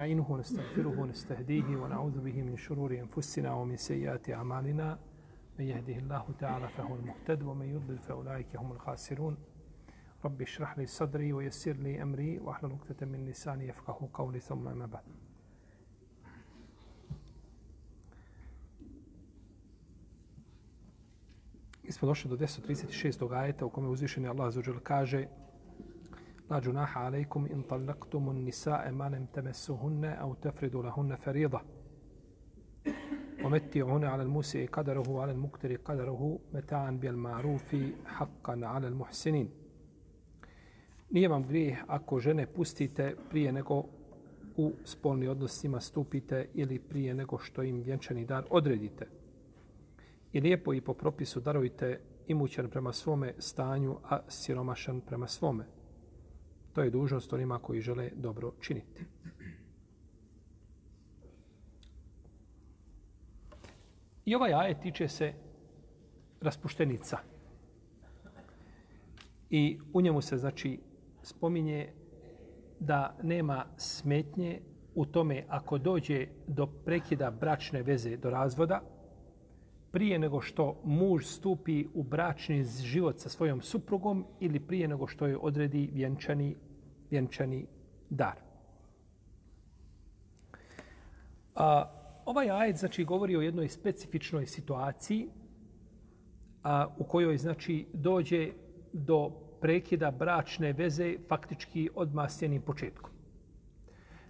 نستعينه ونستغفره ونستهديه ونعوذ به من شرور أنفسنا ومن سيئات أعمالنا من يهده الله تعالى فهو المهتد ومن يضلل فأولئك هم الخاسرون رب اشرح لي صدري ويسر لي أمري واحلل عقدة من لساني يفقه قولي ثم ما بعد Mi smo došli do 236. ajeta u kome uzvišeni Allah za kaže لا جناح عليكم إن طلقتم النساء ما لم تمسهن أو تفردوا لهن فريضة ومتعون على الموسع قدره وعلى المقتر قدره متاعا بالمعروف حقا على المحسنين Nije vam grijeh ako žene pustite prije nego u spolni odnos s njima stupite ili prije nego što im vjenčani dar odredite. I lijepo i po propisu darujte imućan prema svome stanju, a siromašan prema svome. To je dužnost onima koji žele dobro činiti. I ovaj ajet tiče se raspuštenica. I u njemu se znači spominje da nema smetnje u tome ako dođe do prekida bračne veze do razvoda, prije nego što muž stupi u bračni život sa svojom suprugom ili prije nego što je odredi vjenčani vjenčani dar. A, ovaj ajet znači govori o jednoj specifičnoj situaciji a, u kojoj znači dođe do prekida bračne veze faktički odmah s početkom.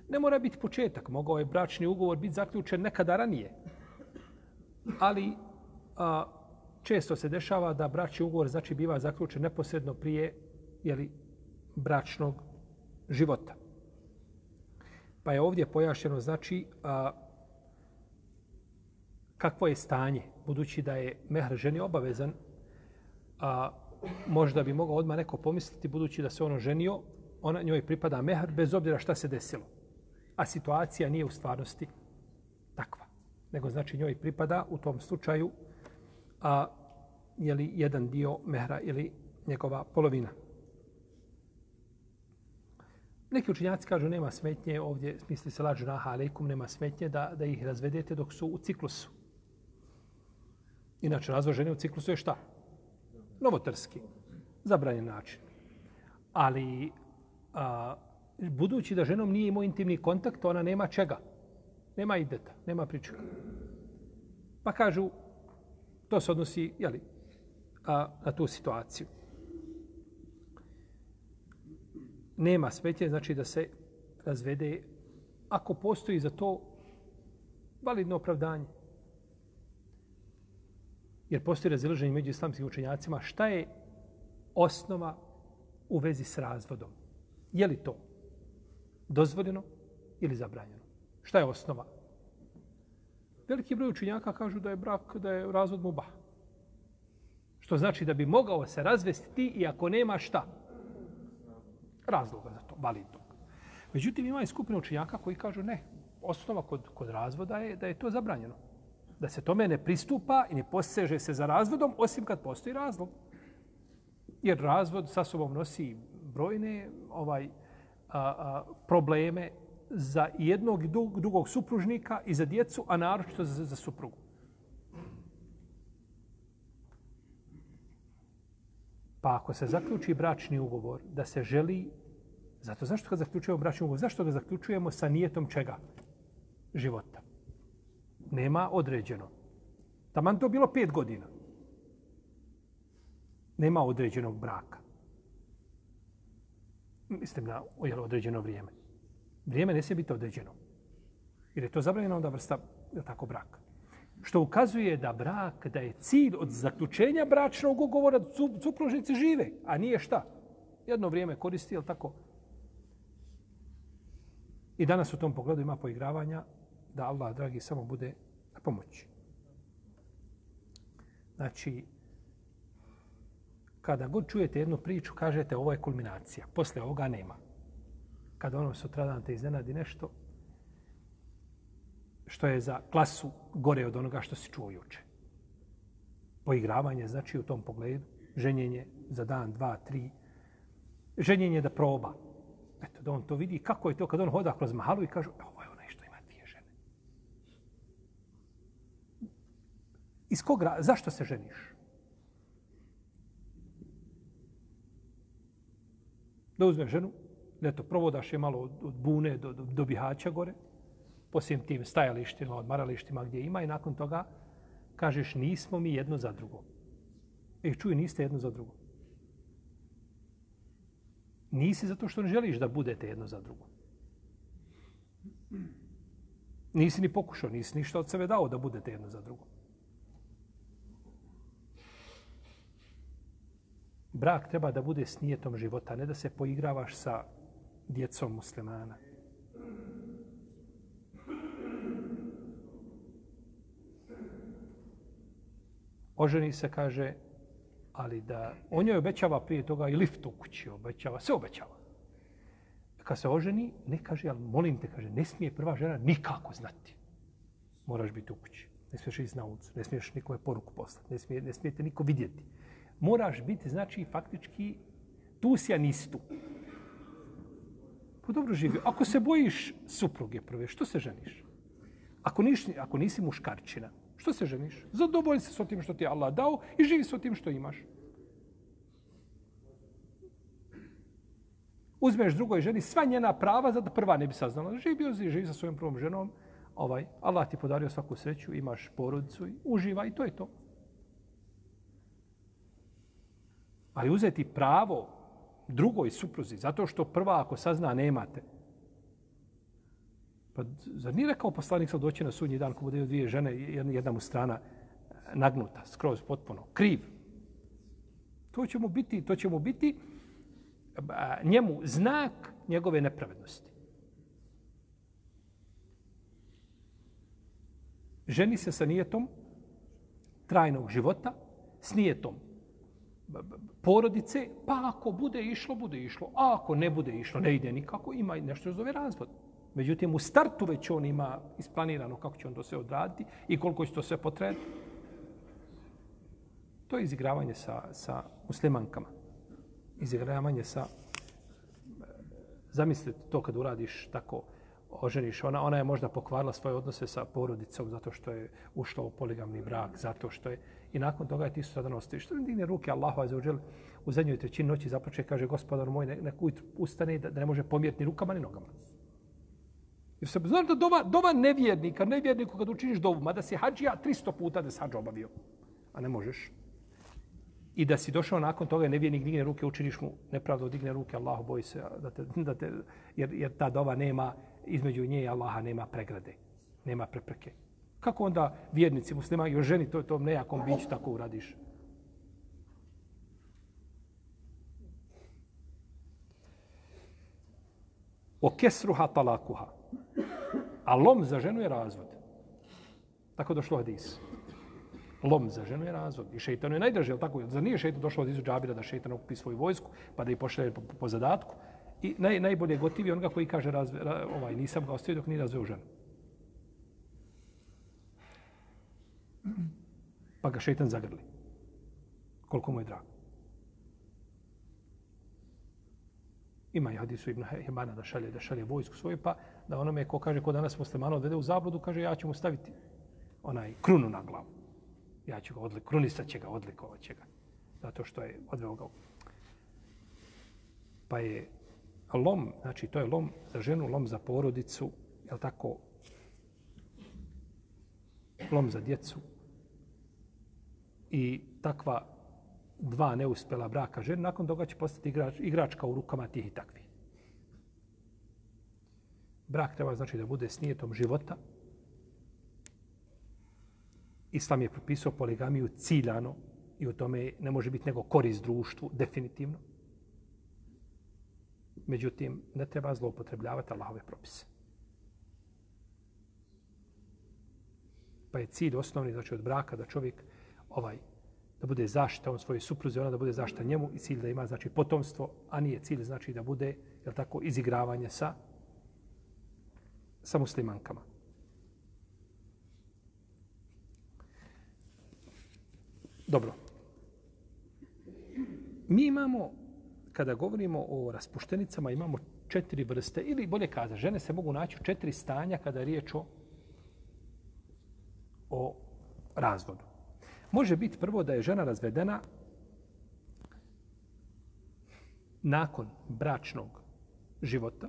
Ne mora biti početak, mogao je bračni ugovor biti zaključen nekada ranije. Ali a, često se dešava da bračni ugovor znači biva zaključen neposredno prije jeli, bračnog života. Pa je ovdje pojašnjeno znači a, kakvo je stanje, budući da je mehr ženi obavezan, a možda bi mogao odmah neko pomisliti, budući da se ono ženio, ona njoj pripada mehr bez obzira šta se desilo. A situacija nije u stvarnosti takva. Nego znači njoj pripada u tom slučaju a, jeli, jedan dio mehra ili njegova polovina. Neki učinjaci kažu nema smetnje ovdje, misli se lađu naha alaikum, nema smetnje da, da ih razvedete dok su u ciklusu. Inače, razvoj žene u ciklusu je šta? Novotarski. Zabranjen način. Ali, a, budući da ženom nije imao intimni kontakt, ona nema čega. Nema ideta, nema pričaka. Pa kažu, to se odnosi jeli, a, na tu situaciju nema smetje, znači da se razvede ako postoji za to validno opravdanje. Jer postoji razilaženje među islamskim učenjacima šta je osnova u vezi s razvodom. Je li to dozvoljeno ili zabranjeno? Šta je osnova? Veliki broj učenjaka kažu da je brak, da je razvod mubah. Što znači da bi mogao se razvesti ti i ako nema šta? Razloga za to, validnog. Međutim, ima i skupina učenjaka koji kažu ne, osnova kod, kod razvoda je da je to zabranjeno. Da se tome ne pristupa i ne poseže se za razvodom, osim kad postoji razlog. Jer razvod sa sobom nosi brojne ovaj a, a, probleme za jednog i drugog supružnika i za djecu, a naročito za, za suprugu. Pa ako se zaključi bračni ugovor da se želi, zato zašto ga zaključujemo bračni ugovor? Zašto ga zaključujemo sa nijetom čega? Života. Nema određeno. Taman to bilo pet godina. Nema određenog braka. Mislim na jel, određeno vrijeme. Vrijeme ne smije biti određeno. Jer je to zabranjena onda vrsta, je tako, braka što ukazuje da brak, da je cilj od zaključenja bračnog ugovora da supružnici žive, a nije šta. Jedno vrijeme koristi, jel tako? I danas u tom pogledu ima poigravanja da Allah, dragi, samo bude na pomoći. Znači, kada god čujete jednu priču, kažete ovo je kulminacija. Posle ovoga nema. Kada ono sutradan te iznenadi nešto, što je za klasu gore od onoga što se čuo juče. Poigravanje znači u tom pogledu, ženjenje za dan, dva, tri, ženjenje da proba. Eto, da on to vidi kako je to kad on hoda kroz mahalu i kaže, ovo je onaj što ima dvije žene. Iz kog. Zašto se ženiš? Da uzme ženu, da to provodaš je malo od, od bune do, do, do bihaća gore, po svim tim stajalištima, odmaralištima gdje ima i nakon toga kažeš nismo mi jedno za drugo. E, čuj, niste jedno za drugo. Nisi zato što ne želiš da budete jedno za drugo. Nisi ni pokušao, nisi ništa od sebe dao da budete jedno za drugo. Brak treba da bude s nijetom života, ne da se poigravaš sa djecom muslimana. Oženi se, kaže, ali da on joj obećava prije toga i lift u kući, obećava, sve obećava. Kad se oženi, ne kaže, ali molim te, kaže, ne smije prva žena nikako znati. Moraš biti u kući. Ne smiješ ići na ulicu, ne smiješ nikome poruku poslati, ne, smije, ne smijete niko vidjeti. Moraš biti, znači, faktički, tu si, a nisi tu. Pa dobro živi. Ako se bojiš supruge prve, što se ženiš? Ako, niš, ako nisi muškarčina, Što se ženiš? Zadovolj se s tim što ti je Allah dao i živi s tim što imaš. Uzmeš drugoj ženi sva njena prava za da prva ne bi saznala. Živi si, živi sa svojom prvom ženom. Ovaj, Allah ti podario svaku sreću, imaš porodicu i uživa i to je to. Ali uzeti pravo drugoj supruzi, zato što prva ako sazna nemate, Pa zar nije rekao poslanik sad doći na sudnji dan ko bude dvije žene, jedna, jedna mu strana e, nagnuta, skroz potpuno, kriv. To će mu biti, to će mu biti njemu znak njegove nepravednosti. Ženi se sa nijetom trajnog života, s nijetom porodice, pa ako bude išlo, bude išlo. A ako ne bude išlo, ne ide nikako, ima nešto zove razvod. Međutim, u startu već on ima isplanirano kako će on to sve odraditi i koliko će to sve potrebiti. To je izigravanje sa, sa muslimankama. Izigravanje sa... Zamislite to kad uradiš tako, oženiš, ona, ona je možda pokvarila svoje odnose sa porodicom zato što je ušla u poligamni brak, zato što je... I nakon toga je ti su sada ostaviš. Što digne ruke Allahu azzawajal u zadnjoj trećini noći započe kaže gospodar moj, nek ustane da, da ne može pomjeriti ni rukama ni nogama. Jer se znaš da dova, dova nevjernika, nevjerniku kad učiniš dovu, mada si hađija 300 puta da se hađa obavio, a ne možeš. I da si došao nakon toga, nevjernik digne ruke, učiniš mu nepravdo, digne ruke, Allahu boji se, da te, da te, jer, jer ta dova nema, između nje i Allaha nema pregrade, nema prepreke. Kako onda vjernici, muslima, još ženi to, tom nejakom biću tako uradiš? O kesruha talakuha. A lom za ženu je razvod. Tako došlo hadis. Lom za ženu je razvod. I šeitanu je najdraže, jel tako? Za nije šeitan došlo od Izu Džabira da šeitan okupi svoju vojsku, pa da ih pošle po, po, zadatku. I naj, najbolje gotivi onoga koji kaže razve, ra, ovaj, nisam ga ostavio dok nije razveo ženu. Pa ga šeitan zagrli. Koliko mu je drago. Ima i hadisu Ibn Hemana da šalje, da šalje vojsku svoju, pa da onome ko kaže ko danas muslimana odvede u zabludu, kaže ja ću mu staviti onaj krunu na glavu. Ja ću ga odlik, krunisat će ga, odlikovat će ga. Zato što je odveo ga. Pa je lom, znači to je lom za ženu, lom za porodicu, je tako? Lom za djecu. I takva dva neuspela braka žena, nakon toga će postati igrač, igračka u rukama tih i takvih. Brak treba znači da bude s nijetom života. Islam je propisao poligamiju ciljano i u tome ne može biti nego korist društvu, definitivno. Međutim, ne treba zloupotrebljavati Allahove propise. Pa je cilj osnovni, znači od braka, da čovjek ovaj da bude zaštita on svoje supruze, ona da bude zaštita njemu i cilj da ima znači potomstvo, a nije cilj znači da bude jel tako izigravanje sa sa muslimankama. Dobro. Mi imamo, kada govorimo o raspuštenicama, imamo četiri vrste, ili bolje kaza, žene se mogu naći u četiri stanja kada je riječ o, o razvodu. Može biti prvo da je žena razvedena nakon bračnog života.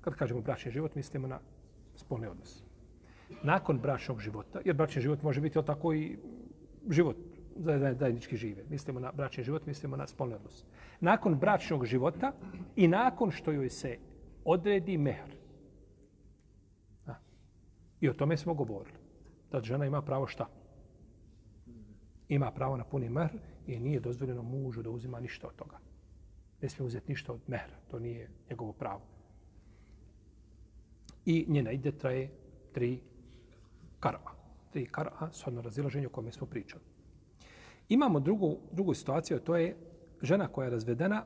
Kad kažemo bračni život, mislimo na spolne odnose. Nakon bračnog života, jer bračni život može biti tako i život zajednički žive. Mislimo na bračni život, mislimo na spolne odnos. Nakon bračnog života i nakon što joj se odredi mehr. I o tome smo govorili. Da žena ima pravo šta? Ima pravo na puni mehr i nije dozvoljeno mužu da uzima ništa od toga. Ne smije uzeti ništa od mehra. To nije njegovo pravo. I njena ide traje tri karava. Tri kar'a, shodno razilaženje o kome smo pričali. Imamo drugu, drugu situaciju, to je žena koja je razvedena,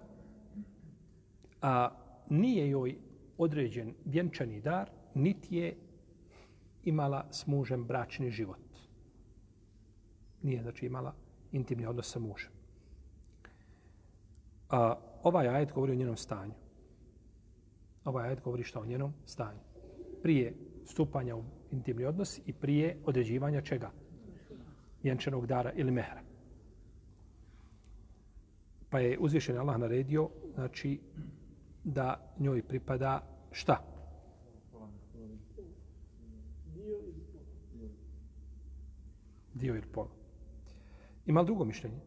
a nije joj određen vjenčani dar, niti je imala s mužem bračni život. Nije, znači, imala intimni odnos sa mužem. A, ovaj ajet govori o njenom stanju. Ovaj ajet govori što o njenom stanju. Prije stupanja u intimni odnos i prije određivanja čega? Vjenčanog dara ili mehra. Pa je uzvišen Allah naredio, znači, da njoj pripada šta? Dio ili pola. Ima li drugo mišljenje?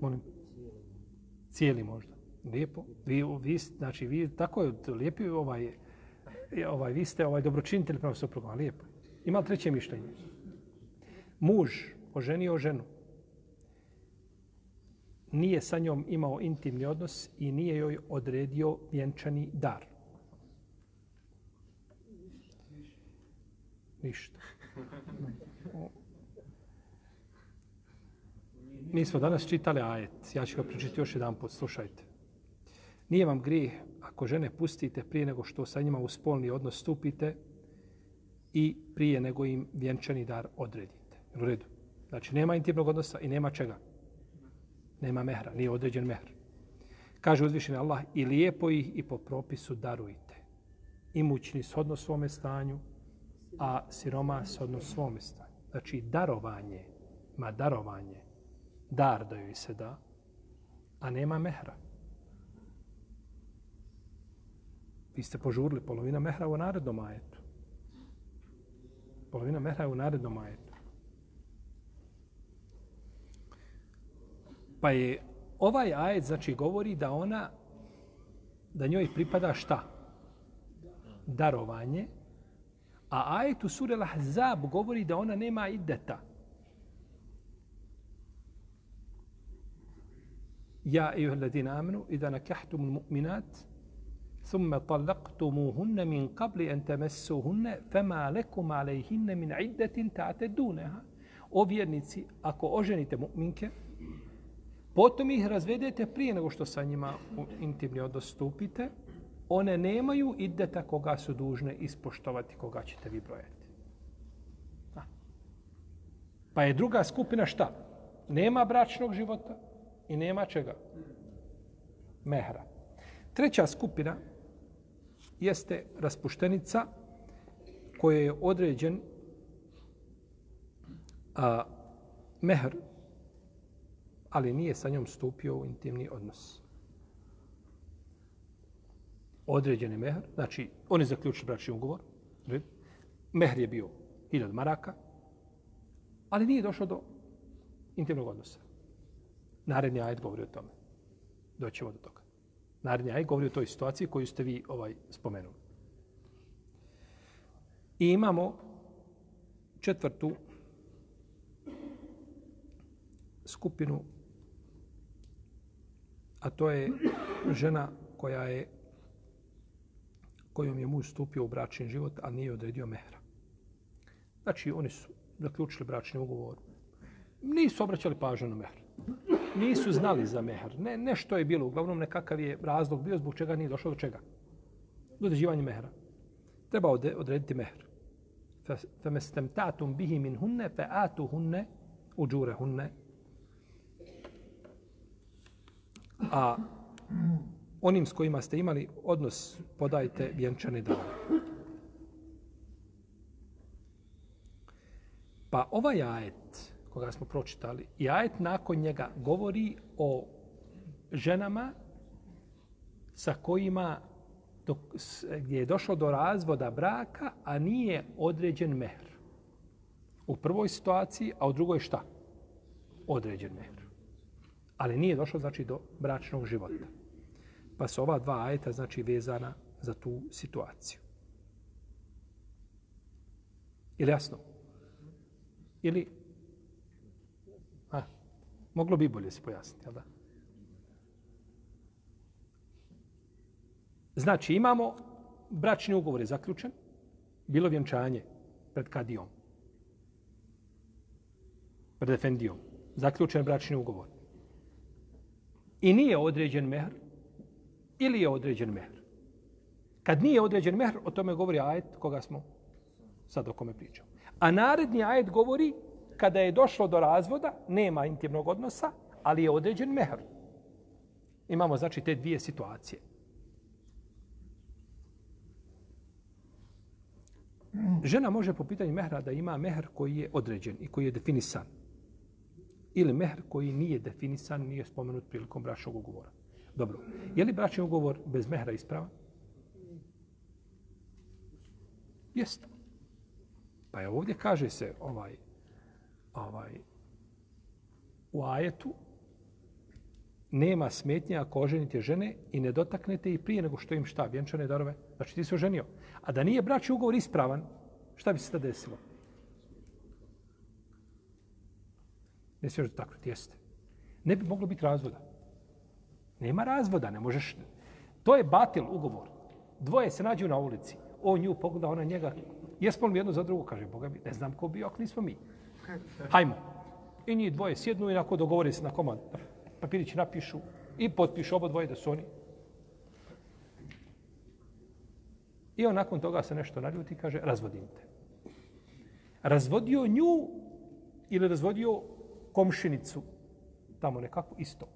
Molim. Cijeli možda. Lijepo. Vi, vi, znači, vi tako je lijepi ovaj, ovaj, vi ste ovaj dobročinitelj prema suprugom. Lijepo. Ima li treće mišljenje? Muž oženio ženu nije sa njom imao intimni odnos i nije joj odredio vjenčani dar. Ništa. Mi smo danas čitali ajet. Ja ću ga pričiti još jedan put. Slušajte. Nije vam grijeh ako žene pustite prije nego što sa njima u spolni odnos stupite i prije nego im vjenčani dar odredite. U redu. Znači, nema intimnog odnosa i nema čega nema mehra, nije određen mehr. Kaže uzvišeni Allah, i lijepo ih i po propisu darujte. Imućni shodno svome stanju, a siroma shodno svome stanju. Znači, darovanje, ma darovanje, dar da joj se da, a nema mehra. Vi ste požurili polovina mehra u narednom ajetu. Polovina mehra je u narednom ajetu. Pa je ovaj ajet znači govori da ona da njoj pripada šta? Darovanje. A ajet u suri Al-Ahzab govori da ona nema ideta. Ja, ejuha ladina amenu, idha nakahtum mu'minat, ثم طلقتموهن من قبل أن تمسوهن فما لكم عليهن من عدة تعتدونها. O vjernici, ako oženite mu'minke, Potom ih razvedete prije nego što sa njima u intimni odnos stupite. One nemaju ideta koga su dužne ispoštovati, koga ćete vi brojati. Pa je druga skupina šta? Nema bračnog života i nema čega? Mehra. Treća skupina jeste raspuštenica koje je određen a, mehr ali nije sa njom stupio u intimni odnos. Određen je mehr, znači oni zaključili bračni ugovor, mehr je bio hiljad maraka, ali nije došlo do intimnog odnosa. Naredni ajet govori o tome. Doćemo do toga. Naredni aj govori o toj situaciji koju ste vi ovaj spomenuli. I imamo četvrtu skupinu a to je žena koja je kojom je muž stupio u bračni život, a nije odredio mehra. Znači, oni su zaključili bračni ugovor. Nisu obraćali pažnju na mehr. Nisu znali za mehar. Ne, nešto je bilo. Uglavnom, nekakav je razlog bio zbog čega nije došlo do čega. Do određivanja mehra. Treba odrediti mehr. Feme stem tatum bihi min hunne, fe atu hunne, uđure hunne, a onim s kojima ste imali odnos podajte vjenčane dane. Pa ovaj ajet koga smo pročitali i ajet nakon njega govori o ženama sa kojima dok, gdje je došlo do razvoda braka, a nije određen mehr. U prvoj situaciji, a u drugoj šta? Određen mehr. Ali nije došlo znači do bračnog života. Pa su ova dva ajeta znači vezana za tu situaciju. Ili jasno? Ili moglo bi bolje se pojasniti, jel da? Znači, imamo bračni ugovor je zaključen, bilo vjenčanje pred kadijom, pred efendijom, zaključen bračni ugovor. I nije određen mehr, ili je određen mehr. Kad nije određen mehr, o tome govori ajet koga smo sad o kome pričamo. A naredni ajet govori kada je došlo do razvoda, nema intimnog odnosa, ali je određen mehr. Imamo znači te dvije situacije. Žena može po pitanju mehra da ima mehr koji je određen i koji je definisan. Ili mehr koji nije definisan, nije spomenut prilikom bračnog ugovora. Dobro. Je li bračni ugovor bez mehra ispravan? Jeste. Pa je ovdje kaže se ovaj, ovaj, u ajetu nema smetnje ako oženite žene i ne dotaknete i prije nego što im šta, vjenčane darove. Znači ti se oženio. A da nije braći ugovor ispravan, šta bi se tada desilo? Ne smiješ dotaknuti, jeste. Ne bi moglo biti razvoda. Nema razvoda, ne možeš... To je batil ugovor. Dvoje se nađu na ulici. On nju pogleda, ona njega. Jesmo li jedno za drugo? Kaže, Boga mi, ne znam ko bi, ako nismo mi. Hajmo. I njih dvoje sjednu i nakon dogovore se na komad. Papirići napišu i potpišu obo dvoje da su oni. I on nakon toga se nešto naljuti i kaže, razvodim te. Razvodio nju ili razvodio komšinicu tamo nekako isto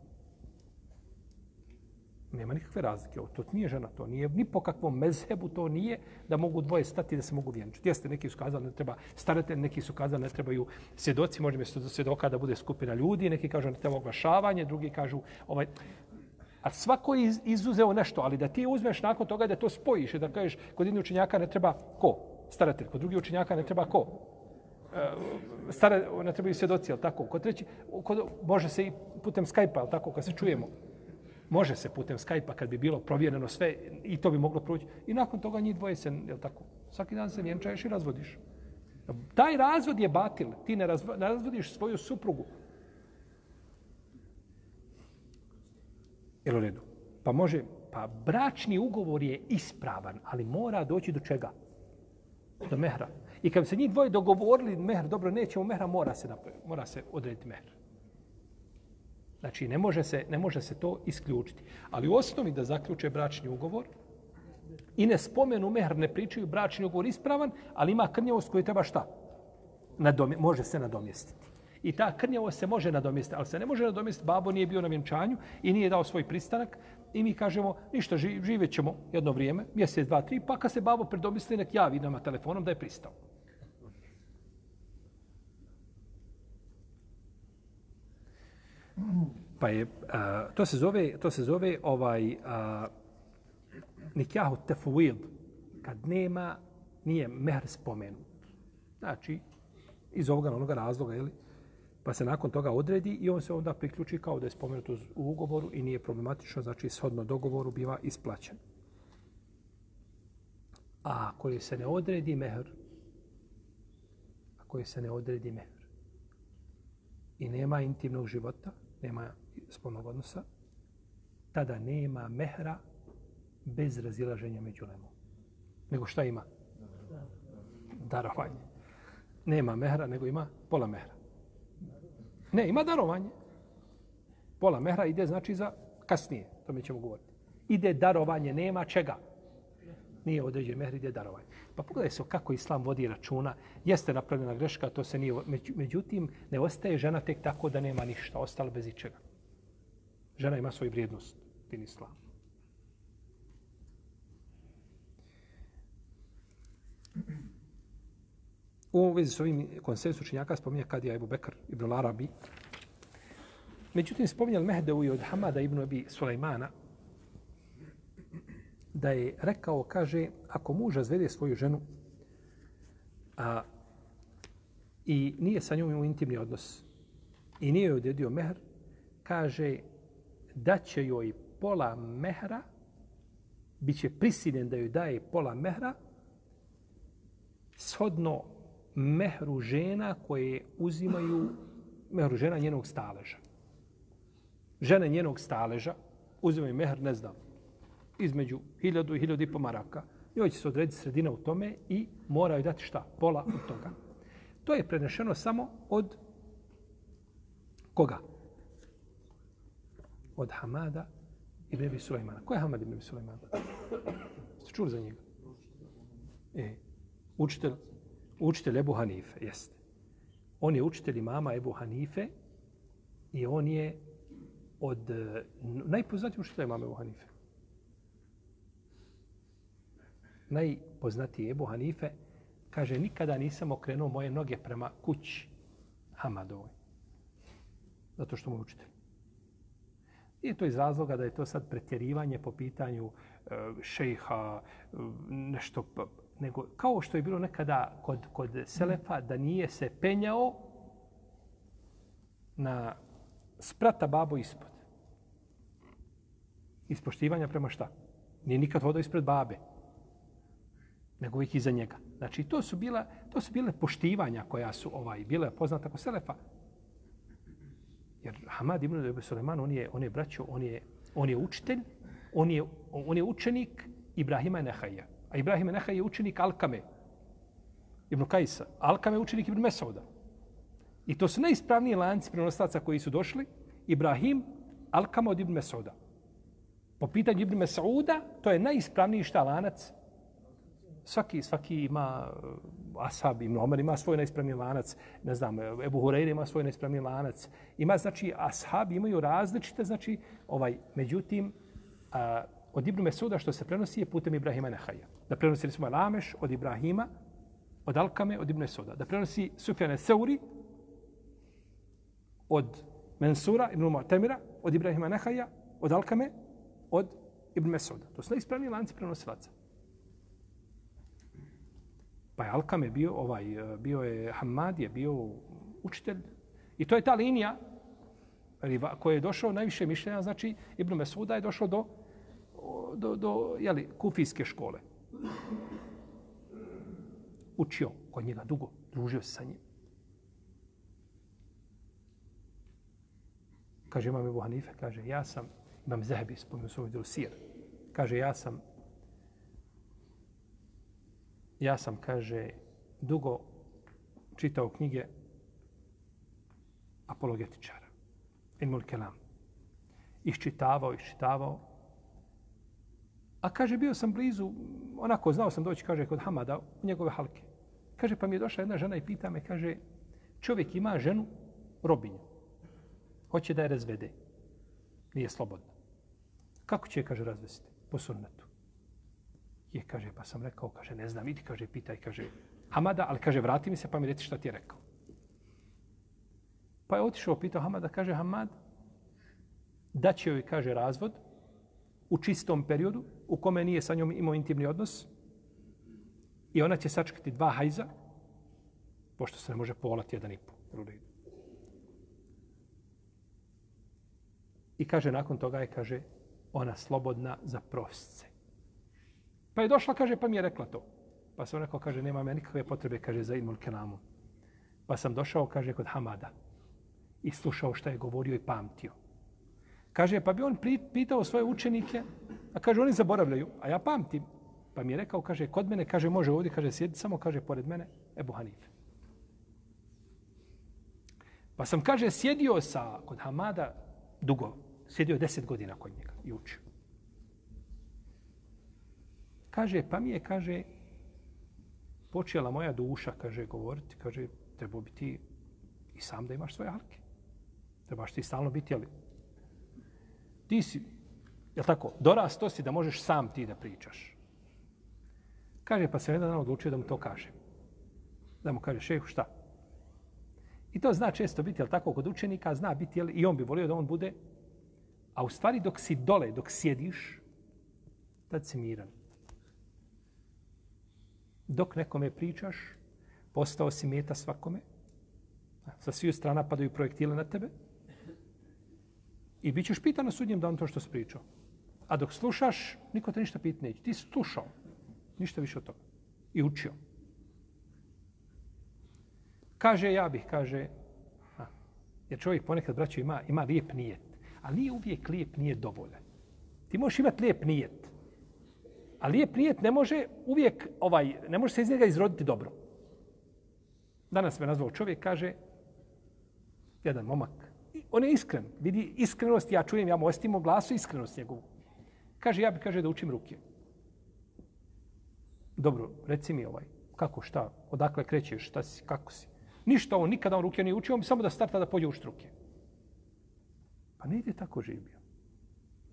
nema nikakve razlike. To nije žena, to nije ni po kakvom mezhebu, to nije da mogu dvoje stati da se mogu vjenčati. Jeste, neki su kazali ne treba starate, neki su kazali ne trebaju svjedoci, može mjesto svjedoka da bude skupina ljudi, neki kažu ne treba oglašavanje, drugi kažu ovaj, A svako je izuzeo nešto, ali da ti uzmeš nakon toga da to spojiš i da kažeš kod jednog učenjaka ne treba ko? Staratelj. Kod drugih učenjaka ne treba ko? E, stara, ne trebaju svjedoci, ali tako? Kod treći, kod, može se i putem Skype-a, ali tako, kad se čujemo. Može se putem Skype-a kad bi bilo provjereno sve i to bi moglo proći. I nakon toga njih dvoje se, je tako? Svaki dan se vjenčaješ i razvodiš. Taj razvod je batil. Ti ne, razvo, ne razvodiš svoju suprugu. Jel u redu? Pa može, pa bračni ugovor je ispravan, ali mora doći do čega? Do mehra. I kad se njih dvoje dogovorili mehr, dobro, nećemo mehra, mora se, mora se odrediti mehr. Znači, ne može, se, ne može se to isključiti. Ali u osnovi da zaključe bračni ugovor i ne spomenu mehr, ne pričaju bračni ugovor ispravan, ali ima krnjavost koju treba šta? Nadome, može se nadomjestiti. I ta krnjavost se može nadomjestiti, ali se ne može nadomjestiti. Babo nije bio na vjenčanju i nije dao svoj pristanak. I mi kažemo, ništa, živjet ćemo jedno vrijeme, mjesec, dva, tri, pa kad se babo predomisli, nek javi nama telefonom da je pristao. Pa je, a, to se zove, to se zove ovaj a, nikahu tefwid, kad nema, nije mehr spomenut. Znači, iz ovoga na onoga razloga, jeli, pa se nakon toga odredi i on se onda priključi kao da je spomenut u ugovoru i nije problematično, znači shodno dogovoru biva isplaćen. A koji se ne odredi mehr, koji se ne odredi mehr i nema intimnog života, nema spolnog odnosa, tada nema mehra bez razilaženja među lemom. Nego šta ima? Darovanje. Nema mehra, nego ima pola mehra. Ne, ima darovanje. Pola mehra ide znači za kasnije, to mi ćemo govoriti. Ide darovanje, nema čega. Nije određen mehr, ide darovanje. Pa pogledaj se kako islam vodi računa. Jeste napravljena greška, to se nije... Međutim, ne ostaje žena tek tako da nema ništa, ostala bez ičega. Žena ima svoju vrijednost, din islam. U vezi s ovim konsensu činjaka spominje Kadija Ebu Bekr ibn Arabi. Međutim, spominjal Mehdevu i od Hamada ibn Abi Sulejmana da je rekao, kaže, ako muž razvede svoju ženu a, i nije sa njom u intimni odnos i nije joj odredio mehr, kaže da će joj pola mehra, bit će prisiljen da joj daje pola mehra, shodno mehru žena koje uzimaju mehru žena njenog staleža. Žene njenog staleža uzimaju mehr, ne znam, između 1000 i 1000 i po maraka. Njoj će se odrediti sredina u tome i moraju dati šta? Pola od toga. To je prenešeno samo od koga? Od Hamada i Nebi Sulejmana. Ko je Hamad i Nebi Sulejmana? Ste čuli za njega? E, učitelj, učitelj Ebu Hanife, jeste. On je učitelj imama Ebu Hanife i on je od eh, najpoznatijih učitelja imama Ebu Hanife. Najpoznatiji Ebu Hanife kaže nikada nisam okrenuo moje noge prema kući Hamadovoj. Zato što mu učitelj. I to iz razloga da je to sad pretjerivanje po pitanju e, šejha, e, nešto, nego kao što je bilo nekada kod, kod Selefa, da nije se penjao na sprata babo ispod. Ispoštivanja prema šta? Nije nikad hodao ispred babe, nego uvijek iza njega. Znači, to su, bila, to su bile poštivanja koja su ovaj bile poznata kod Selefa. Jer Hamad ibn Ebu Suleman, on je, on je braćo, on je, on je učitelj, on je, on je učenik Ibrahima Nehaja. A Ibrahim Nehaja je učenik Alkame, Ibn Kajsa. Alkame je učenik Ibn Mesauda. I to su najispravniji lanci prenostaca koji su došli. Ibrahim, Alkama od Ibn Mesauda. Po pitanju Ibn Mesauda, to je najispravniji šta lanac svaki, svaki ima uh, ashab, Ibn Omer ima svoj neispravni lanac, ne znam, Ebu Hureyre ima svoj neispravni lanac. Ima, znači, ashab imaju različite, znači, ovaj, međutim, a, od Ibn Mesuda što se prenosi je putem Ibrahima Nehaja. Da prenosi, recimo, Lameš od Ibrahima, od Alkame, od Ibn Mesuda. Da prenosi Sufjane Seuri od Mensura, Ibn Mu'tamira, od Ibrahima Nehaja, od Alkame, od Ibn Mesuda. To su najispravniji lanci prenosilaca. Pa je Alkame bio, ovaj, eh, bio je Hamad, je bio učitelj. I to je ta linija riva, koja je došao najviše mišljenja, znači Ibn Mesuda je došao do, do, do jeli, kufijske škole. Učio kod njega dugo, družio se sa njim. Kaže, imam Ebu Hanife, kaže, ja sam, imam Zahebi, spomenu svoj sir. Kaže, ja sam ja sam, kaže, dugo čitao knjige apologetičara. Ilmul Kelam. Iščitavao, iščitavao. A kaže, bio sam blizu, onako, znao sam doći, kaže, kod Hamada, u njegove halke. Kaže, pa mi je došla jedna žena i pita me, kaže, čovjek ima ženu, robinju. Hoće da je razvede. Nije slobodna. Kako će je, kaže, razvesti? Po sunnetu. Je, kaže, pa sam rekao, kaže, ne znam, idi, kaže, pitaj, kaže, Hamada, ali kaže, vrati mi se, pa mi reci šta ti je rekao. Pa je otišao, pitao Hamada, kaže, Hamad, da će joj, kaže, razvod u čistom periodu, u kome nije sa njom imao intimni odnos, i ona će sačekati dva hajza, pošto se ne može polati jedan i po. I kaže, nakon toga je, kaže, ona slobodna za prosce. Pa je došla, kaže, pa mi je rekla to. Pa sam rekao, kaže, nema me nikakve potrebe, kaže, za Ilmul Kenamu. Pa sam došao, kaže, kod Hamada i slušao šta je govorio i pamtio. Kaže, pa bi on pitao svoje učenike, a kaže, oni zaboravljaju, a ja pamtim. Pa mi je rekao, kaže, kod mene, kaže, može ovdje, kaže, sjedi samo, kaže, pored mene, Ebu Hanife. Pa sam, kaže, sjedio sa, kod Hamada, dugo, sjedio deset godina kod njega i učio. Kaže, pa mi je, kaže, počela moja duša, kaže, govoriti, kaže, treba biti i sam da imaš svoje halke. Trebaš ti stalno biti, ali ti si, je tako, dorasto si da možeš sam ti da pričaš. Kaže, pa se jedan dan odlučio da mu to kaže. Da mu kaže šehu šta? I to zna često biti, jel tako, kod učenika zna biti, jel, i on bi volio da on bude. A u stvari dok si dole, dok sjediš, tad si miran. Dok nekome pričaš, postao si meta svakome, sa sviju strana padaju projektile na tebe, i bit ćeš pitan na sudnjem danu to što si pričao. A dok slušaš, niko te ništa pit neće. Ti si slušao. Ništa više od toga. I učio. Kaže, ja bih, kaže, a, jer čovjek ponekad, braćo, ima, ima lijep nijet. Ali nije uvijek lijep nijet dovoljan. Ti možeš imati lijep nijet. A lijep nijet ne može uvijek, ovaj, ne može se iz njega izroditi dobro. Danas me nazvao čovjek, kaže, jedan momak, on je iskren, vidi iskrenost, ja čujem, ja mu ostimo glasu iskrenost njegovu. Kaže, ja bi kaže da učim ruke. Dobro, reci mi ovaj, kako, šta, odakle krećeš, šta si, kako si. Ništa on, nikada on ruke nije učio, on bi samo da starta da pođe u štruke. Pa ne ide tako živio.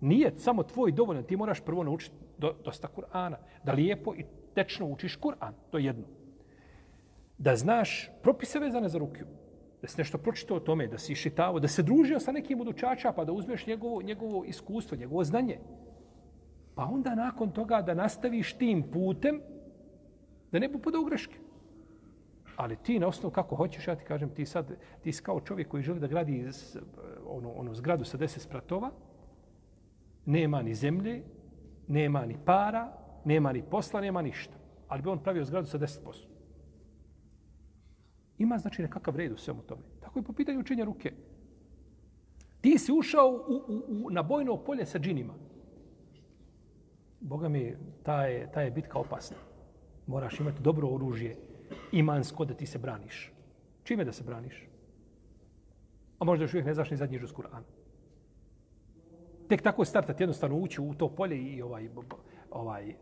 Nije samo tvoj dovoljno, ti moraš prvo naučiti do, dosta Kur'ana. Da lijepo i tečno učiš Kur'an, to je jedno. Da znaš propise vezane za rukiju, Da si nešto pročitao o tome, da si šitavo, da se družio sa nekim od učača, pa da uzmeš njegovo, njegovo iskustvo, njegovo znanje. Pa onda nakon toga da nastaviš tim putem, da ne bude greške. Ali ti na osnovu kako hoćeš, ja ti kažem, ti sad, ti si kao čovjek koji želi da gradi onu, onu ono, zgradu sa deset spratova, nema ni zemlje, nema ni para, nema ni posla, nema ništa. Ali bi on pravio zgradu sa deset posto. Ima znači nekakav red u svemu tome. Tako je po pitanju učenja ruke. Ti si ušao u, u, u, na bojno polje sa džinima. Boga mi, ta je, ta je bitka opasna. Moraš imati dobro oružje, imansko da ti se braniš. Čime da se braniš? A možda još uvijek ne znaš ni zadnji žuz Kur'ana. Tek tako startati jednostavno ući u to polje i ovaj, ovaj,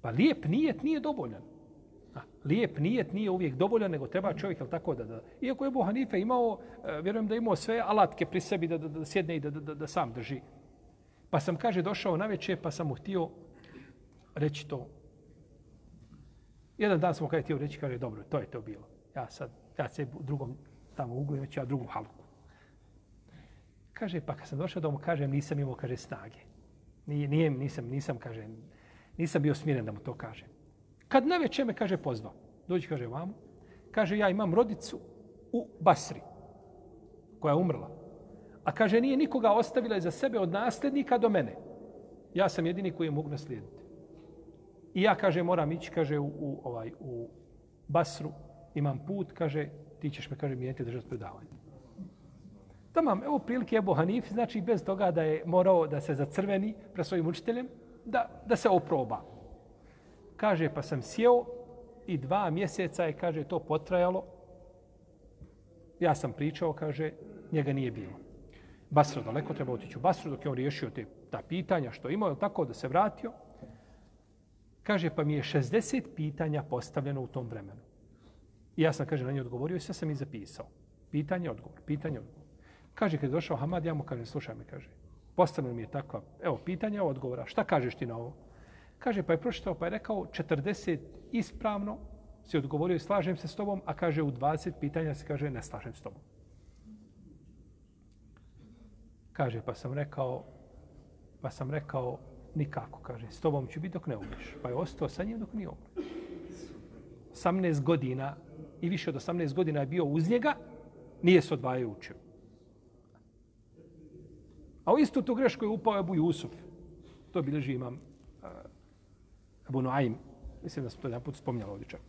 pa lijep nijet nije dovoljan. A, lijep nijet nije uvijek dovoljan, nego treba čovjek, jel tako, da, da, iako je Ebu Hanife imao, e, vjerujem da imao sve alatke pri sebi da, da, da sjedne i da, da, da, da sam drži. Pa sam, kaže, došao na večer, pa sam mu htio reći to. Jedan dan sam mu kaže, htio reći, kaže, dobro, to je to bilo. Ja sad, ja se u drugom tamo uglu, već ja drugu halku. Kaže, pa kad sam došao da kažem, nisam imao, kaže, snage. Nije, nije, nisam, nisam, kaže, nisam bio smiren da mu to kažem. Kad na večer me, kaže, pozvao. Dođi, kaže, vam. Kaže, ja imam rodicu u Basri, koja je umrla. A kaže, nije nikoga ostavila za sebe od nasljednika do mene. Ja sam jedini koji je mogu naslijediti. I ja, kaže, moram ići, kaže, u, u, ovaj, u Basru, imam put, kaže, ti ćeš me, kaže, mijeniti držati predavanje. Tamam, evo prilike Ebu Hanif, znači bez toga da je morao da se zacrveni pre svojim učiteljem, da, da se oproba. Kaže, pa sam sjeo i dva mjeseca je, kaže, to potrajalo. Ja sam pričao, kaže, njega nije bilo. Basra daleko, treba otići u Basru dok je on riješio te, ta pitanja što imao, je tako da se vratio. Kaže, pa mi je 60 pitanja postavljeno u tom vremenu. I ja sam, kaže, na nje odgovorio i sve sam i zapisao. Pitanje, odgovor, pitanje, odgovor. Kaže, kad je došao Hamad, ja mu kažem, slušaj me, kaže, postavljeno mi je takva, evo, pitanje, odgovora, šta kažeš ti na ovo? Kaže, pa je pročitao, pa je rekao, 40 ispravno si odgovorio i slažem se s tobom, a kaže, u 20 pitanja se kaže, ne slažem s tobom. Kaže, pa sam rekao, pa sam rekao, nikako, kaže, s tobom ću biti dok ne umreš. Pa je ostao sa njim dok nije umro. 18 godina i više od 18 godina je bio uz njega, nije se odvajao učio. A u istu tu grešku je upao Ebu Jusuf. To bilježi imam uh, Ebu Noaim. Mislim da sam to jedan put spomnjala ovdje čak.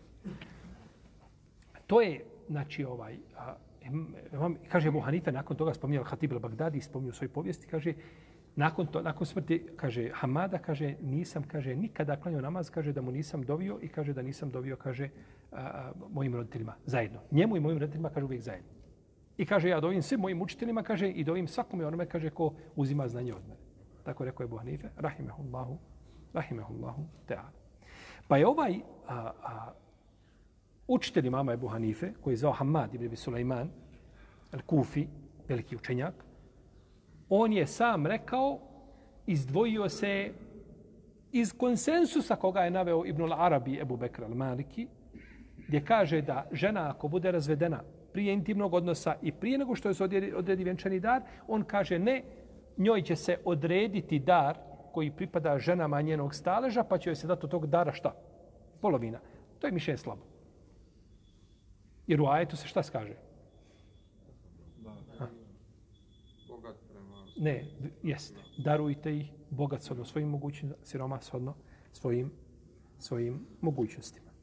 To je, znači, ovaj, uh, imam, kaže Ebu Hanife, nakon toga spominjala Hatib al-Baghdadi, spominju u svojoj povijesti, kaže, nakon, to, nakon smrti, kaže, Hamada, kaže, nisam, kaže, nikada klanio namaz, kaže, da mu nisam dovio i kaže da nisam dovio, kaže, a, a, mojim roditeljima zajedno. Njemu i mojim roditeljima, kaže, uvijek zajedno. I kaže, ja dovim svim mojim učiteljima, kaže, i dovim svakome onome, kaže, ko uzima znanje od mene. Tako rekao je Buhanife, rahimehullahu, rahimehullahu, teala. Pa je ovaj a, a, učitelj imama Ebu Hanife, koji je zvao Hamad ibn Sulaiman, al-Kufi, veliki učenjak, on je sam rekao, izdvojio se iz konsensusa koga je naveo Ibn al-Arabi Ebu Bekr al-Maliki, gdje kaže da žena ako bude razvedena prije intimnog odnosa i prije nego što je se odredi, odredi vjenčani dar, on kaže ne, njoj će se odrediti dar koji pripada ženama njenog staleža, pa će joj se dati od tog dara šta? Polovina. To je mišljenje slabo. Jer u ajetu se šta skaže? Ne, jeste. Darujte ih bogat shodno svojim mogućnostima, siroma shodno svojim, svojim mogućnostima.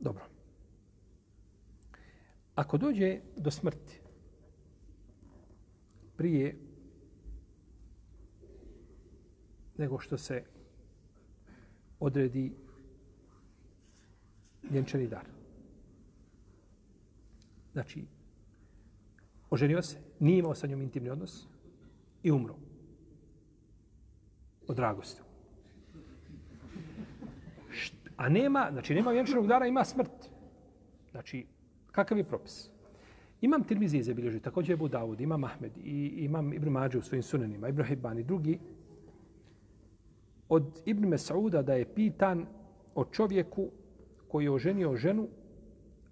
Dobro. Ako dođe do smrti prije nego što se odredi vjenčani dar. Znači, oženio se, nije imao sa njom intimni odnos i umro. Od dragosti. A nema, znači nema vjenčanog dara, ima smrt. Znači, kakav je propis? Imam Tirmizi zabilježi, također je Budavud, imam Ahmed i imam Ibn Mađe u svojim sunanima, Ibn Hibban i drugi. Od Ibn Mesauda da je pitan o čovjeku koji je oženio ženu,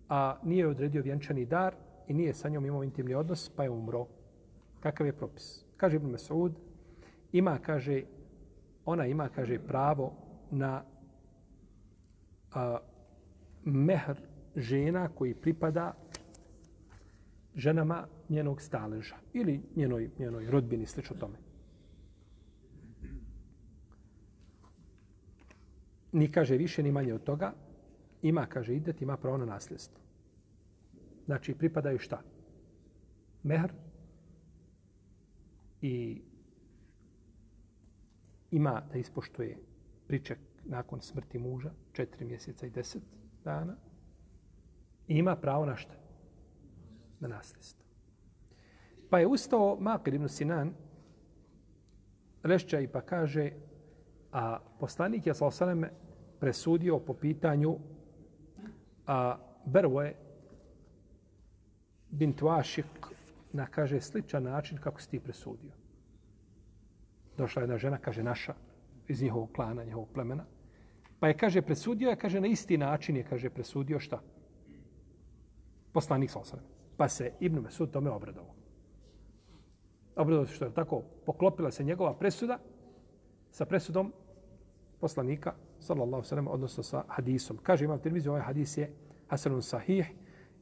a nije odredio vjenčani dar i nije sa njom imao intimni odnos, pa je umro. Kakav je propis? Kaže Ibn Mesaud, ima, kaže, ona ima, kaže, pravo na a, mehr žena koji pripada ženama njenog staleža ili njenoj, njenoj rodbini, slično tome. Ni kaže više, ni manje od toga. Ima, kaže, idet, ima pravo na nasljedstvo. Znači, pripadaju šta? Mehr i ima da ispoštuje priček nakon smrti muža, četiri mjeseca i deset dana. I ima pravo na šta? Na nasljedstvo. Pa je ustao Makir ibn Sinan, rešća i pa kaže, a poslanik je sa presudio po pitanju a Bervoje bint Vašik na, kaže, sličan način kako si ti presudio. Došla jedna žena, kaže, naša, iz njihovog klana, njihovog plemena. Pa je, kaže, presudio je, kaže, na isti način je, kaže, presudio šta? Poslanik sa Pa se Ibn Mesud tome obradovao. Obradovao se što je tako, poklopila se njegova presuda sa presudom poslanika, sallallahu sallam, odnosno sa hadisom. Kaže, imam televiziju, ovaj hadis je Hasanun Sahih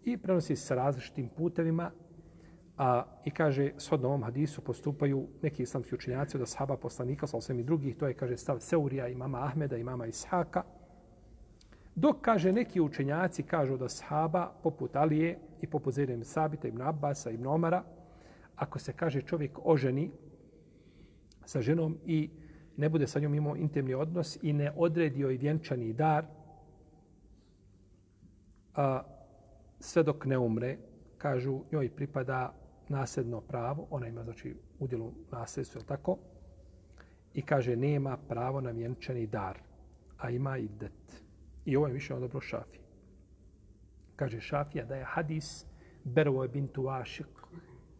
i prenosi se sa različitim putevima a, i kaže, shodno ovom hadisu postupaju neki islamski učenjaci od ashaba poslanika, sa i drugih, to je, kaže, stav Seurija, imama Ahmeda, imama Ishaka. Dok, kaže, neki učenjaci kažu da sahaba, poput Alije i poput Zedem Sabita, Ibn Abbasa, Ibn Omara, ako se, kaže, čovjek oženi sa ženom i ne bude sa njom imao intimni odnos i ne odredio i vjenčani dar, a, sve dok ne umre, kažu, njoj pripada nasljedno pravo, ona ima znači udjelu nasljedstva, je tako? I kaže, nema pravo na vjenčani dar, a ima i det. I ovo je više dobro šafi. Kaže šafija da je hadis Bervo je bintu Vašik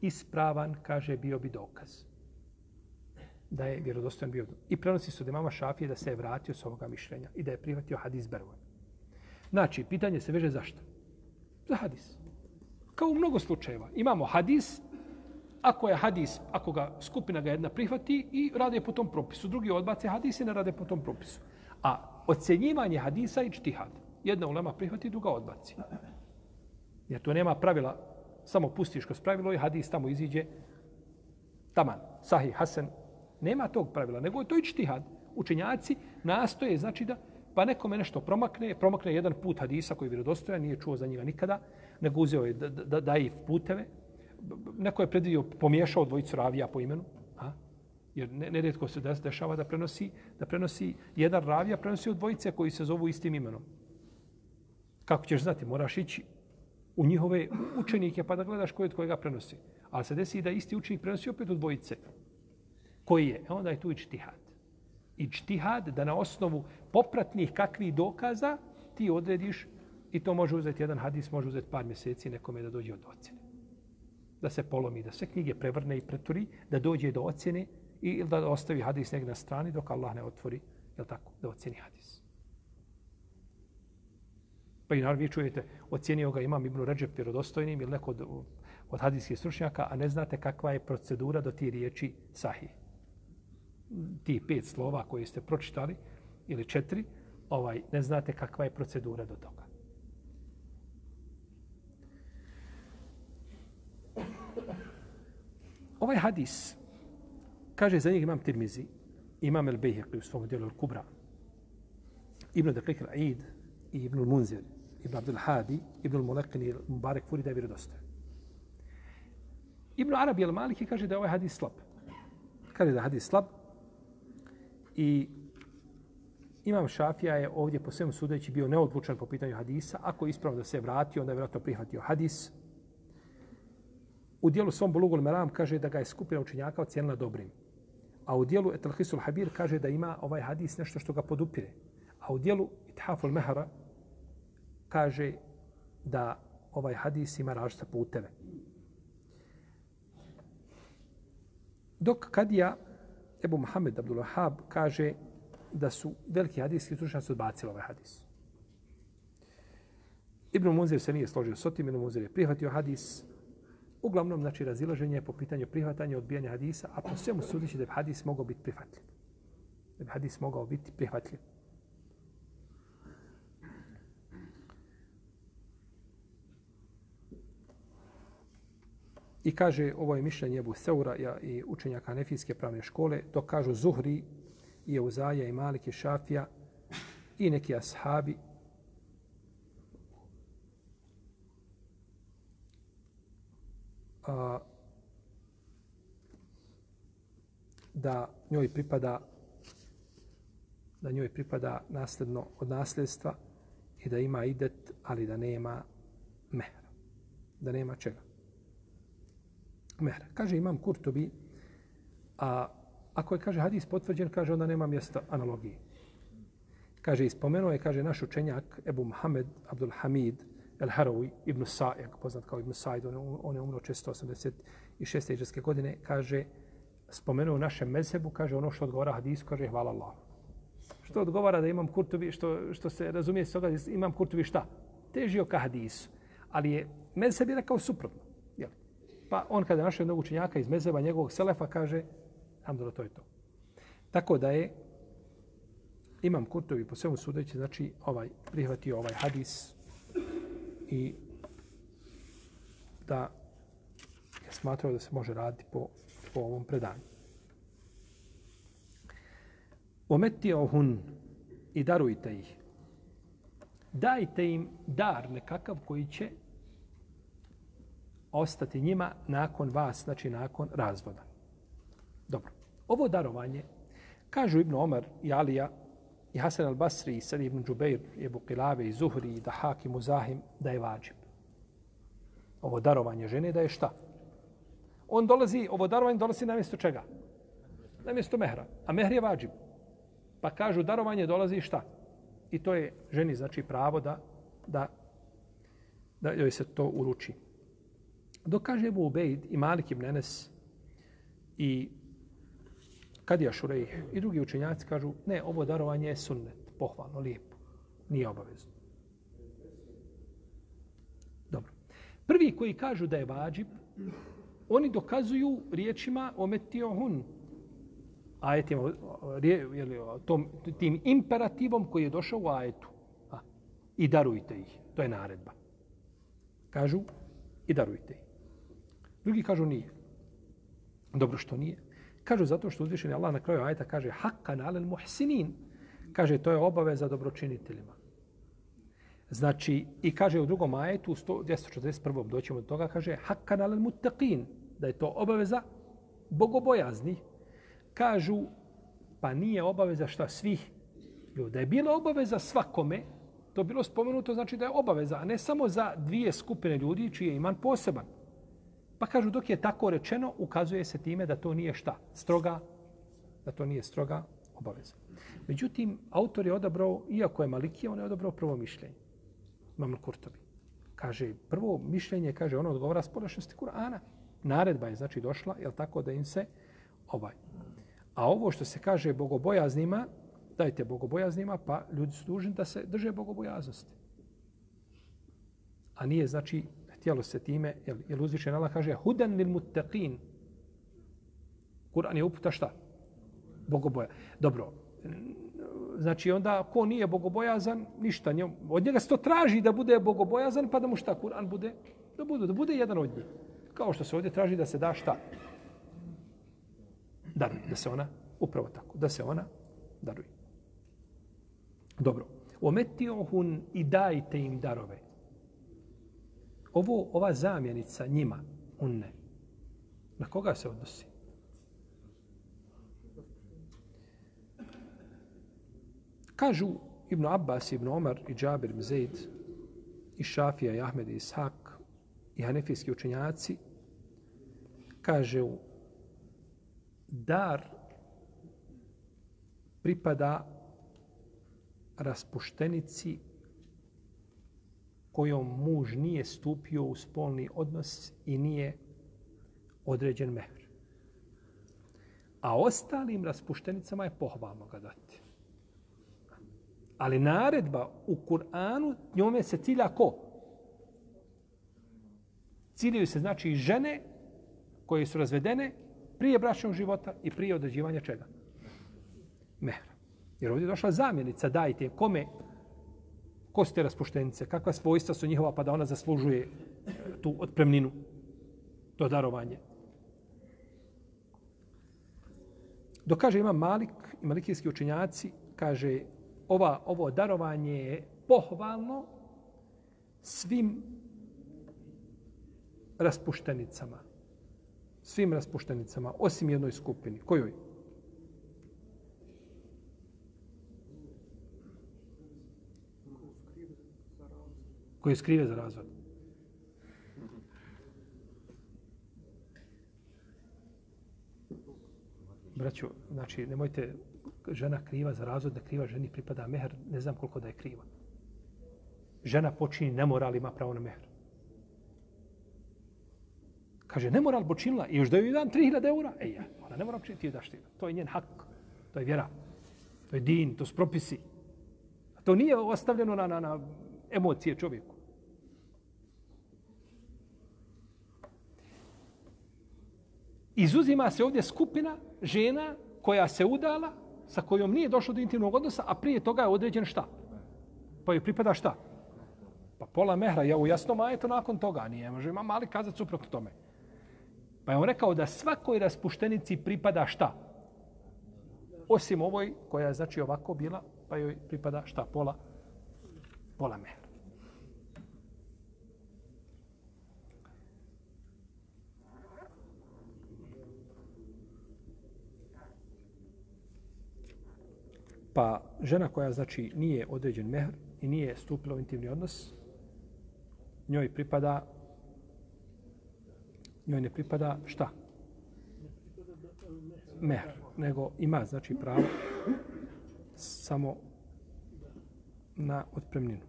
ispravan, kaže, bio bi dokaz. Da je vjerodostojan bio. I prenosi su da mama šafije da se je vratio s ovoga mišljenja i da je prihvatio hadis Bervo. Znači, pitanje se veže zašto? Za hadis. Kao u mnogo slučajeva. Imamo hadis, ako je hadis, ako ga skupina ga jedna prihvati i rade po tom propisu. Drugi odbace hadis i ne rade po tom propisu. A ocjenjivanje hadisa i čtihad. Jedna ulema prihvati, druga odbaci. Jer tu nema pravila, samo pustiš kroz pravilo i hadis tamo iziđe taman, sahih, hasen. Nema tog pravila, nego je to i čtihad. Učenjaci nastoje, znači da pa nekome nešto promakne, promakne jedan put hadisa koji je vjerodostojan, nije čuo za njega nikada, nego uzeo je da, da, da i puteve. Neko je predvidio, pomiješao dvojicu ravija po imenu jer neredko se dešava da prenosi, da prenosi jedan ravija, prenosi od dvojice koji se zovu istim imenom. Kako ćeš znati? Moraš ići u njihove učenike pa da gledaš koji od kojega prenosi. Ali se desi da isti učenik prenosi opet od dvojice. Koji je? E onda je tu ičtihad. ičtihad da na osnovu popratnih kakvih dokaza ti odrediš i to može uzeti jedan hadis, može uzeti par mjeseci nekome da dođe od ocjene. da se polomi, da sve knjige prevrne i preturi, da dođe do ocjene i ili da ostavi hadis negdje na strani dok Allah ne otvori, je tako, da ocjeni hadis. Pa i naravno vi čujete, ocjenio ga imam Ibnu Ređep vjerodostojnim ili neko od, od hadijskih stručnjaka, a ne znate kakva je procedura do ti riječi sahih. Ti pet slova koje ste pročitali, ili četiri, ovaj, ne znate kakva je procedura do toga. Ovaj hadis, kaže za njeg imam Tirmizi, imam El Bejheqi u svom dijelu El Kubra, Ibn Deqiq Al-Aid i Ibn Al-Munzir, Ibn Abdul Hadi, Ibn Al-Mulekin i Mubarek Furi da je vjerodostojan. Ibn Arabi al-Maliki kaže da je ovaj hadis slab. Kaže da je hadis slab i Imam Šafija je ovdje po svemu sudeći bio neodlučan po pitanju hadisa. Ako je ispravno da se vratio, onda je vjerojatno prihvatio hadis. U dijelu svom Bulugul Meram kaže da ga je skupina učenjaka ocijenila dobrim. A u dijelu Etelhisul Habir kaže da ima ovaj hadis nešto što ga podupire. A u dijelu Ithaful Mehara kaže da ovaj hadis ima različite puteve. Dok Kadija Ebu Mohamed Abdul Wahab kaže da su veliki hadijski stručnjaci odbacili ovaj hadis. Ibn Munzir se nije složio s otim, Ibn Munzir je prihvatio hadis. Uglavnom, znači, razilaženje po pitanju prihvatanja i odbijanja hadisa, a po svemu sudići da bi hadis mogao biti prihvatljiv. Da bi hadis mogao biti prihvatljiv. I kaže, ovo je mišljenje Ebu Seura i učenjaka Hanefijske pravne škole, to kažu Zuhri i Euzaja i Malik i Šafija i neki ashabi a, da njoj pripada da njoj pripada nasljedno od nasljedstva i da ima idet, ali da nema mehra. Da nema čega. Mehra. Kaže imam Kurtobi, a Ako je, kaže, hadis potvrđen, kaže, onda nema mjesta analogije. Kaže, ispomenuo je, kaže, naš učenjak Ebu Mohamed Abdul Hamid El Harawi, Ibn Sa'id, poznat kao Ibn Sa'id, on, um, on je umro 686. iđeske godine, kaže, spomenuo u našem mezhebu, kaže, ono što odgovara hadis, kaže, hvala Allah. Što odgovara da imam kurtovi, što, što se razumije s toga, imam kurtovi šta? Težio ka hadisu. Ali je mezheb je rekao suprotno. Jel? Pa on kada je našao jednog učenjaka iz mezheba njegovog selefa, kaže, hamdala, to je to. Tako da je Imam Kurtovi po svemu sudeći, znači ovaj prihvatio ovaj hadis i da je smatrao da se može raditi po, po ovom predanju. Ometi ohun i darujte ih. Dajte im dar nekakav koji će ostati njima nakon vas, znači nakon razvoda. Dobro. Ovo darovanje, kažu Ibn Omar i Alija, i Hasan al-Basri, i Sad ibn Džubeir, i Ebu Kilave, i Zuhri, i Dahak, i Muzahim, da je vađib. Ovo darovanje žene da je šta? On dolazi, ovo darovanje dolazi na mjesto čega? Na mjesto mehra. A mehr je vađib. Pa kažu darovanje dolazi šta? I to je ženi znači pravo da, da, da joj se to uruči. Dok kaže Ebu Ubejd i Malik ibn Enes i Kadija Šurejh i drugi učenjaci kažu, ne, ovo darovanje je sunnet, pohvalno, lijepo, nije obavezno. Dobro. Prvi koji kažu da je vađib, oni dokazuju riječima o ajetima, jeli, tom, tim imperativom koji je došao u ajetu. A, I darujte ih. To je naredba. Kažu i darujte ih. Drugi kažu nije. Dobro što nije. Kažu zato što uzvišeni Allah na kraju ajta kaže hakkan alel muhsinin. Kaže to je obaveza dobročiniteljima. Znači, i kaže u drugom ajetu, 241. doćemo do toga, kaže hakkan alel muttaqin. Da je to obaveza bogobojazni. Kažu, pa nije obaveza šta svih ljudi. Da je bila obaveza svakome, to bilo spomenuto, znači da je obaveza, a ne samo za dvije skupine ljudi čiji je iman poseban. Pa kažu dok je tako rečeno, ukazuje se time da to nije šta? Stroga, da to nije stroga obaveza. Međutim, autor je odabrao, iako je Malikija, on je odabrao prvo mišljenje. Imam Kurtobi. Kaže, prvo mišljenje, kaže, ono odgovara spolešnosti Kur'ana. Naredba je znači došla, je tako da im se ovaj. A ovo što se kaže bogobojaznima, dajte bogobojaznima, pa ljudi su dužni da se drže bogobojaznosti. A nije, znači, htjelo se time, jer, jer uzvišen Allah kaže hudan lil muttaqin. Kur'an je uputa šta? Bogoboja. Dobro, znači onda ko nije bogobojazan, ništa. Njom, od njega se to traži da bude bogobojazan, pa da mu šta Kur'an bude? Da bude, da bude jedan od njih. Kao što se ovdje traži da se da šta? Daruje. Da se ona, upravo tako, da se ona daruje. Dobro. Ometiohun i dajte im darove. Ovo, ova zamjenica njima, unne, na koga se odnosi? Kažu Ibn Abbas, Ibn Omar i Džabir ibn Zaid i Šafija i Ahmed i Ishak i hanefijski učenjaci kaže u dar pripada raspuštenici kojom muž nije stupio u spolni odnos i nije određen mehr. A ostalim raspuštenicama je pohvalno ga dati. Ali naredba u Kur'anu njome se cilja ko? Ciljaju se znači žene koje su razvedene prije bračnog života i prije određivanja čega? Mehra. Jer ovdje je došla zamjenica, dajte kome, ko ste raspuštenice, kakva svojstva su njihova pa da ona zaslužuje tu otpremninu, to darovanje. Dok kaže ima Malik i malikijski učinjaci, kaže ova, ovo darovanje je pohvalno svim raspuštenicama. Svim raspuštenicama, osim jednoj skupini. Kojoj? Koji skrive za razvod. Braćo, znači, nemojte žena kriva za razvod, da kriva ženi pripada mehr, ne znam koliko da je kriva. Žena počini nemoral, ima pravo na mehr. Kaže, nemoral počinila i još da joj dan 3000 eura. Ej, ja, ona ne mora počiniti ti daš ti. To je njen hak. To je vjera. To je din, to su propisi. A to nije ostavljeno na, na, na emocije čovjeku. Izuzima se ovdje skupina žena koja se udala sa kojom nije došlo do intimnog odnosa, a prije toga je određen šta? Pa joj pripada šta? Pa pola mehra ja u jasnom ajetu nakon toga. Nije, može ima mali kazat suprotno tome. Pa je on rekao da svakoj raspuštenici pripada šta? Osim ovoj koja je znači ovako bila, pa joj pripada šta? Pola, pola mehra. Pa žena koja znači nije određen mehr i nije stupila u intimni odnos, njoj pripada njoj ne pripada šta? Mehr. Nego ima znači pravo samo na otpremninu.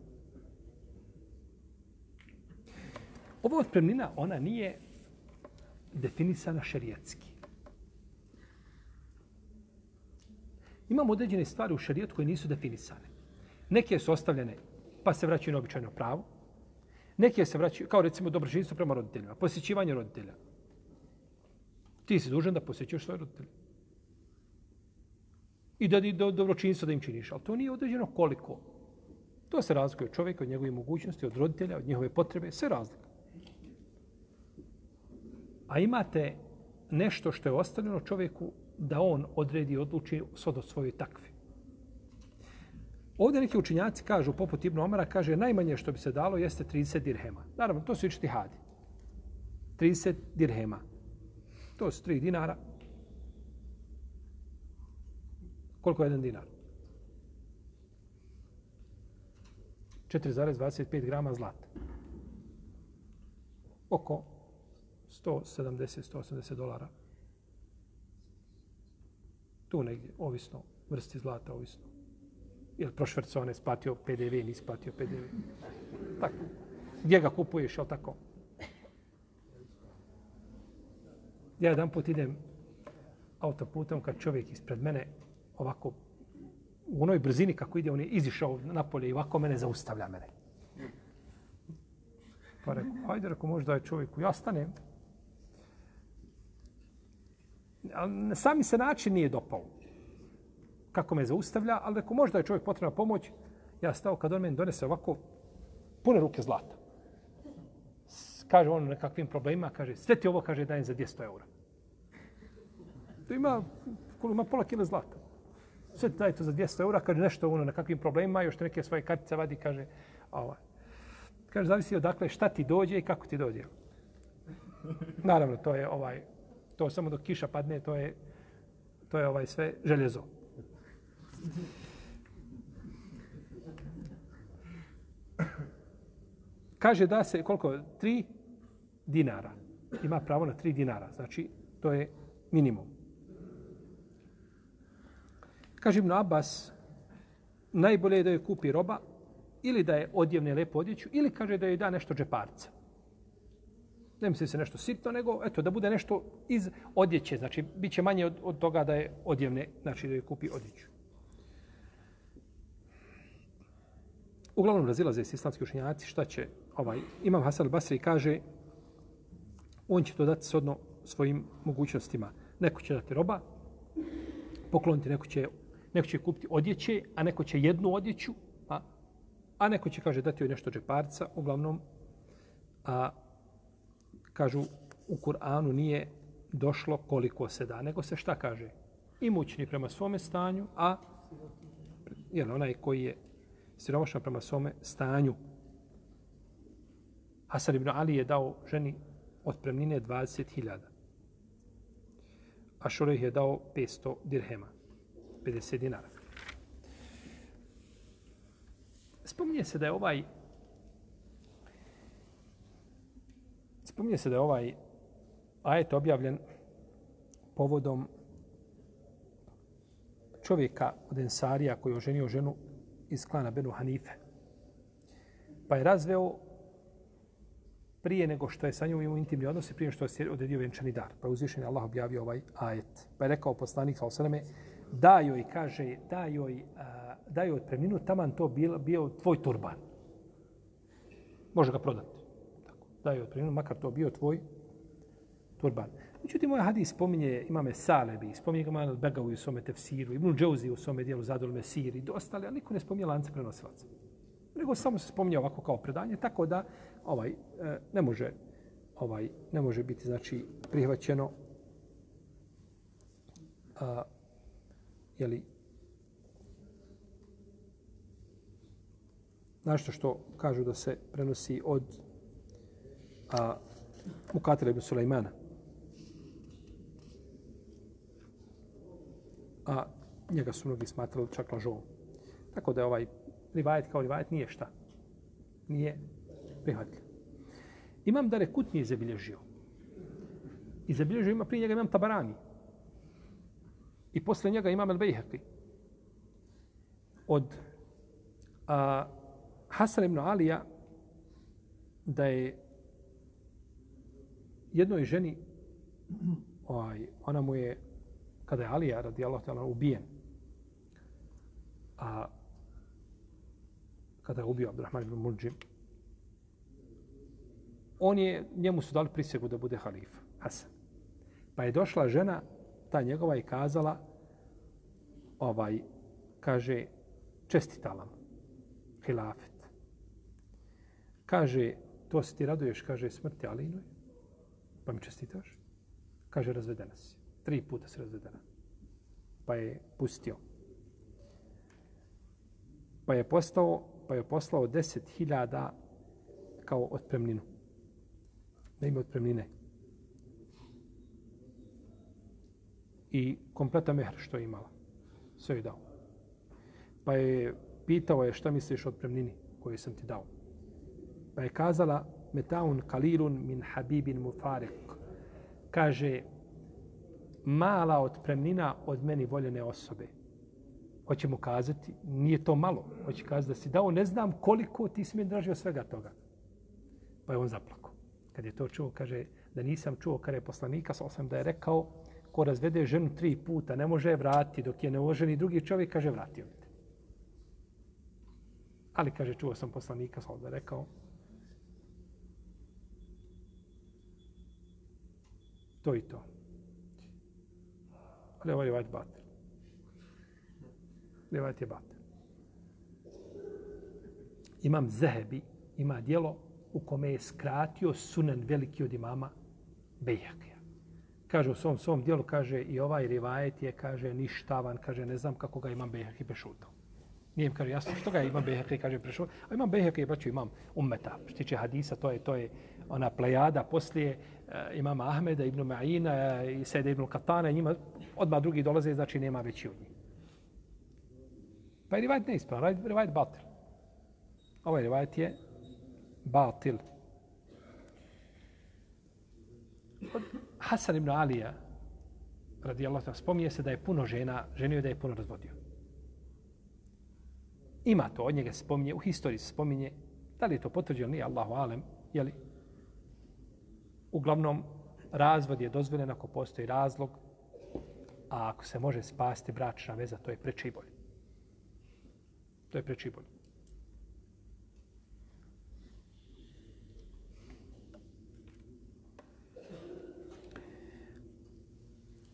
Ova otpremnina, ona nije definisana šerijetski. Imamo određene stvari u šarijetu koje nisu definisane. Neke su ostavljene pa se vraćaju na običajno pravo. Neke se vraćaju, kao recimo dobročinstvo prema roditeljima, posjećivanje roditelja. Ti si dužan da posjećuješ svoje roditelje. I da do, dobročinstvo da im činiš. Ali to nije određeno koliko. To se razlikuje od čovjeka, od njegove mogućnosti, od roditelja, od njihove potrebe, sve razlika. A imate nešto što je ostavljeno čovjeku da on odredi i odluči sod od svoje takve. Ovdje neki učinjaci kažu, poput Ibn Omara, kaže najmanje što bi se dalo jeste 30 dirhema. Naravno, to su i štihadi. 30 dirhema. To su 3 dinara. Koliko je jedan dinar? 4,25 grama zlata. Oko 170-180 dolara Tu negdje, ovisno, vrsti zlata, ovisno. Jel prošvercone, spatio PDV, ni spatio PDV. Tako. Gdje ga kupuješ, jel tako? Ja jedan put idem autoputom kad čovjek ispred mene ovako u onoj brzini kako ide, on je izišao napolje i ovako mene zaustavlja mene. Pa rekao, hajde, rekao, možda je čovjeku, ja stanem. Sami se način nije dopao. Kako me zaustavlja, ali rekao, možda je čovjek potrebna pomoć. Ja stao kad on meni donese ovako pune ruke zlata. Kaže on nekakvim problemima, kaže, sve ti ovo, kaže, dajem za 200 eura. To ima, ima pola kile zlata. Sve ti daje to za 200 eura, kaže nešto ono na kakvim problemima, još neke svoje kartice vadi, kaže, ovaj. Kaže, zavisi odakle šta ti dođe i kako ti dođe. Naravno, to je ovaj, to samo dok kiša padne, to je, to je ovaj sve željezo. Kaže da se, koliko? Tri dinara. Ima pravo na tri dinara. Znači, to je minimum. Kaže Ibn Abbas, najbolje je da je kupi roba, ili da je odjevne lepo odjeću, ili kaže da je da nešto džeparca. Ne misli se nešto sitno, nego eto, da bude nešto iz odjeće. Znači, bit će manje od, od toga da je odjevne, znači da je kupi odjeću. Uglavnom razilaze se islamski učenjaci šta će ovaj Imam Hasan al-Basri kaže on će to dati sodno svojim mogućnostima. Neko će dati roba, pokloniti, neko će, neko će kupiti odjeće, a neko će jednu odjeću, a, a neko će, kaže, dati joj nešto džeparca, uglavnom, a, kažu, u Kur'anu nije došlo koliko se da, nego se šta kaže? Imućni prema svome stanju, a jel, onaj koji je siromašan prema svome stanju. Hasan ibn Ali je dao ženi otpremnine 20.000. A Šurejh je dao 500 dirhema, 50 dinara. Spominje se da je ovaj spominje se da je ovaj ajet objavljen povodom čovjeka od Ensarija koji je oženio ženu iz klana Benu Hanife. Pa je razveo prije nego što je sa njom imao intimni odnos i prije što je odredio venčani dar. Pa je uzvišen Allah objavio ovaj ajet. Pa je rekao poslanik sa osaname, da joj, kaže, da joj, da joj otpremninu, taman to bio, bio tvoj turban. Može ga prodati. Tako. Da otpremninu, makar to bio tvoj turban. Međutim, ovaj hadis spominje imame Salebi, spominje ga Manal Begavu u svome tefsiru, Ibn Džauzi u svome dijelu Zadol Mesir i ostali, ali niko ne spominje lance prenosilaca. Nego samo se spominje ovako kao predanje, tako da ovaj e, ne može ovaj ne može biti znači prihvaćeno a je li nešto što kažu da se prenosi od a Mukatila ibn Sulejmana. A njega su mnogi smatrali čak lažovom. Tako da je ovaj rivajet kao rivajet nije šta. Nije prihvatljiv. Imam da rekut nije zabilježio. I zabilježio ima prije njega imam Tabarani. I posle njega imam El Bejheqi. Od a, Hasan ibn Alija da je jednoj ženi ovaj, ona mu je kada je Alija radi Allah ubijen a kada je ubio Abdurrahman ibn Murđim on je, njemu su dali prisegu da bude halifa, Hasan. Pa je došla žena, ta njegova i kazala, ovaj, kaže, čestitala mu, hilafet. Kaže, to se ti raduješ, kaže, smrti Alinoj, pa mi čestitaš? Kaže, razvedena si. Tri puta se razvedena. Pa je pustio. Pa je postao, pa je poslao deset hiljada kao otpremninu da ima otpremnine. I kompletan mehr što je imala. Sve je dao. Pa je pitao je šta misliš o otpremnini koju sam ti dao. Pa je kazala metaun kalilun min habibin mufarek. Kaže mala otpremnina od meni voljene osobe. Hoće mu kazati, nije to malo. Hoće kazati da si dao, ne znam koliko ti si mi dražio svega toga. Pa je on zaplako. kad je to čuo, kaže, da nisam čuo kada je poslanika, sa osam da je rekao, ko razvede ženu tri puta, ne može je vratiti, dok je neoženi drugi čovjek, kaže, vratio bi te. Ali, kaže, čuo sam poslanika, sa da je rekao, to i to. Ali ovaj je vajt batel. Rivajt je batel. Imam Zehebi, ima dijelo u kome je skratio sunen veliki od imama Bejakija. Kaže u svom svom dijelu, kaže i ovaj rivajet je, kaže, ništavan, kaže, ne znam kako ga imam Bejaki prešutao. Nije im kaže jasno što ga imam Bejaki, kaže, prešutao. A imam Bejaki, braću, imam ummeta. Što tiče hadisa, to je, to je ona plejada poslije eh, imama Ahmeda, Ibn Ma'ina eh, i Sede Ibn Katana, njima odmah drugi dolaze, znači nema veći od njih. Pa je rivajet neispravan, rivajet batil. Ovaj rivajet je batil. Od Hasan ibn Alija, radi Allah, spominje se da je puno žena, ženio da je puno razvodio. Ima to, od njega spominje, u historiji se spominje, da li je to potvrđeno, nije Allahu alem, jeli? Uglavnom, razvod je dozvoljen ako postoji razlog, a ako se može spasti bračna veza, to je preči bolje. To je preči bolje.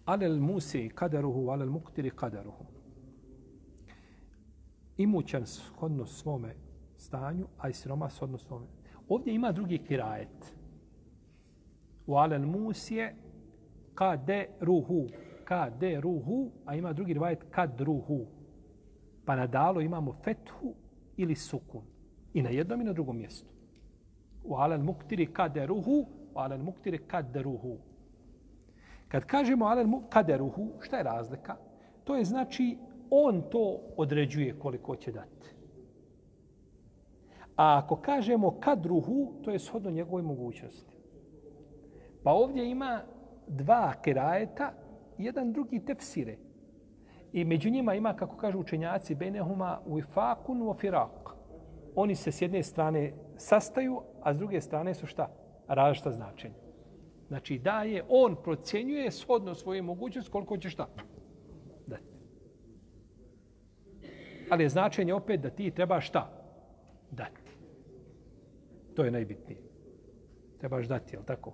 alel musi kaderuhu, alel muktiri kaderuhu. Imućan shodno svome stanju, a i siroma shodno svome. Ovdje ima drugi kirajet. U alel musije kaderuhu. Kaderuhu, a ima drugi rivajet kadruhu. Pa na dalu imamo fethu ili sukun. I na jednom i na drugom mjestu. U alel muktiri kaderuhu, u alel muktiri kaderuhu. Kad kažemo alel mu kaderuhu, šta je razlika? To je znači on to određuje koliko će dati. A ako kažemo kadruhu, to je shodno njegovoj mogućnosti. Pa ovdje ima dva kerajeta, jedan drugi tefsire. I među njima ima, kako kažu učenjaci, benehuma u ifakun u firak. Oni se s jedne strane sastaju, a s druge strane su šta? Različita značenja. Znači da je on procjenjuje shodno svoje mogućnosti koliko će šta dati. Ali je značenje opet da ti treba šta dati. To je najbitnije. Trebaš dati, je tako?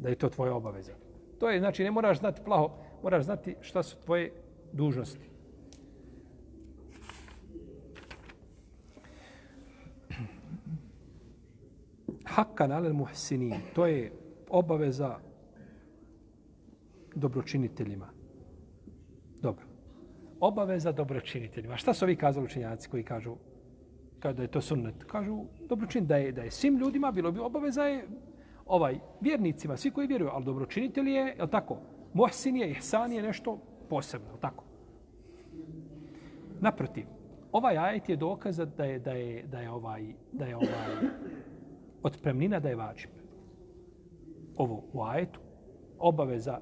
Da je to tvoja obaveza. To je, znači, ne moraš znati plaho, moraš znati šta su tvoje dužnosti. Hakkan alel muhsinin, to je obaveza dobročiniteljima. Dobro. Obaveza dobročiniteljima. Šta su ovi kazali učenjaci koji kažu kada je to sunnet? Kažu dobročin da je, da je svim ljudima bilo bi obaveza je ovaj vjernicima, svi koji vjeruju, ali dobročinitelj je, je tako? Mohsin je, ihsan je nešto posebno, je tako? Naprotiv, ovaj ajet je dokaz da je, da je, da je ovaj, da je ovaj otpremnina da je vađib. Ovo u ajetu, obaveza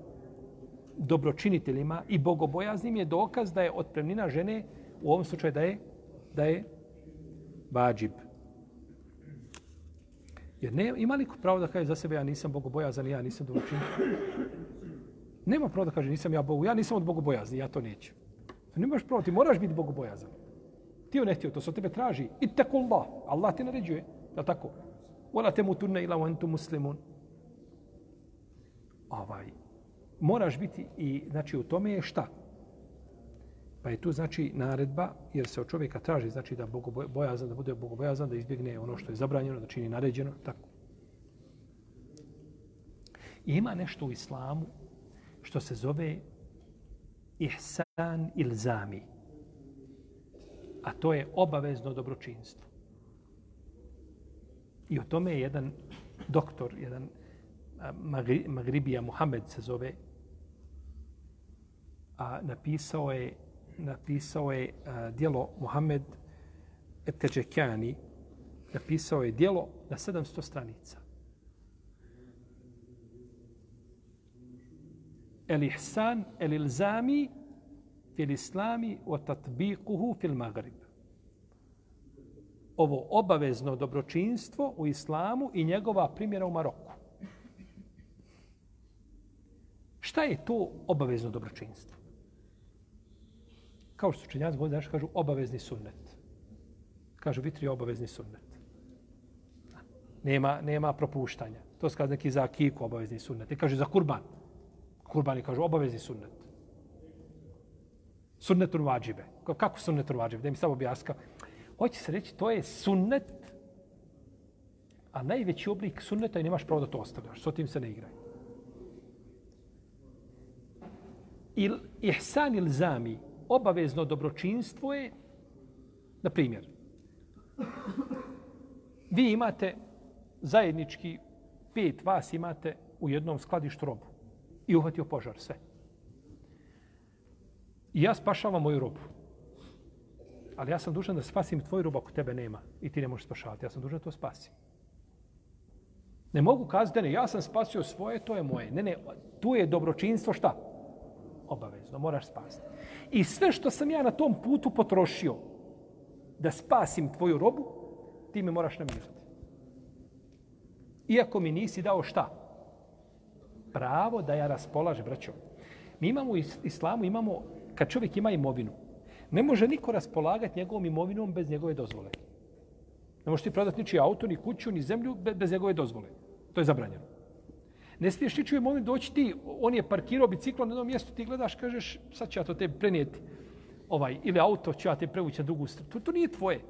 dobročiniteljima i bogobojaznim je dokaz da je otpremnina žene u ovom slučaju da je da je vađib. Jer ne, ima li pravo da kaže za sebe ja nisam bogobojazan ja nisam dobročin? Nema pravo da kaže nisam ja bogu, ja nisam od bogobojazni, ja to neću. Nemaš pravo, ti moraš biti bogobojazan. Ti ne htio, to se od tebe traži. I tako Allah, Allah ti naređuje. da tako? Wala temutunna ila wa antum muslimun. Ovaj moraš biti i znači u tome je šta? Pa je tu znači naredba jer se od čovjeka traži znači da bogobojazan da bude bogobojazan da izbjegne ono što je zabranjeno da čini naređeno tako. I ima nešto u islamu što se zove ihsan ilzami. A to je obavezno dobročinstvo. I o tome je jedan doktor, jedan Magribija Muhammed se zove, a napisao je napisao je eh, a, dijelo Muhammed Eteđekjani, napisao je dijelo na 700 stranica. El ihsan el ilzami fil islami wa tatbiquhu fil maghrib ovo obavezno dobročinstvo u islamu i njegova primjera u Maroku. Šta je to obavezno dobročinstvo? Kao što učenjaci govori, znaš, kažu obavezni sunnet. Kažu, vitri je obavezni sunnet. Nema, nema propuštanja. To kaže neki za kiku obavezni sunnet. I kaže za kurban. Kurbani kažu obavezni sunnet. Sunnetur vađibe. Kako sunnetur vađibe? Da mi samo objaska. Hoće se reći, to je sunnet, a najveći oblik sunneta i nemaš pravo da to ostavljaš. S tim se ne igraj. Il, ihsan il zami, obavezno dobročinstvo je, na primjer, vi imate zajednički pet vas imate u jednom skladištu robu i uhvatio požar sve. I ja spašavam moju robu. Ali ja sam dužan da spasim tvoju robu ako tebe nema i ti ne možeš spašavati. Ja sam dužan da to spasim. Ne mogu kazati, ne, ja sam spasio svoje, to je moje. Ne, ne, tu je dobročinstvo šta? Obavezno, moraš spasiti. I sve što sam ja na tom putu potrošio da spasim tvoju robu, ti me moraš namirati. Iako mi nisi dao šta? Pravo da ja raspolažem, braćo. Mi imamo u islamu, imamo, kad čovjek ima imovinu, ne može niko raspolagati njegovom imovinom bez njegove dozvole. Ne možeš ti prodati ničiji auto, ni kuću, ni zemlju bez njegove dozvole. To je zabranjeno. Ne smiješ ničiju imovinu doći ti, on je parkirao biciklo na jednom mjestu, ti gledaš, kažeš, sad ću ja to te prenijeti. Ovaj, ili auto ću ja te prevući na drugu stranu. To, to nije tvoje.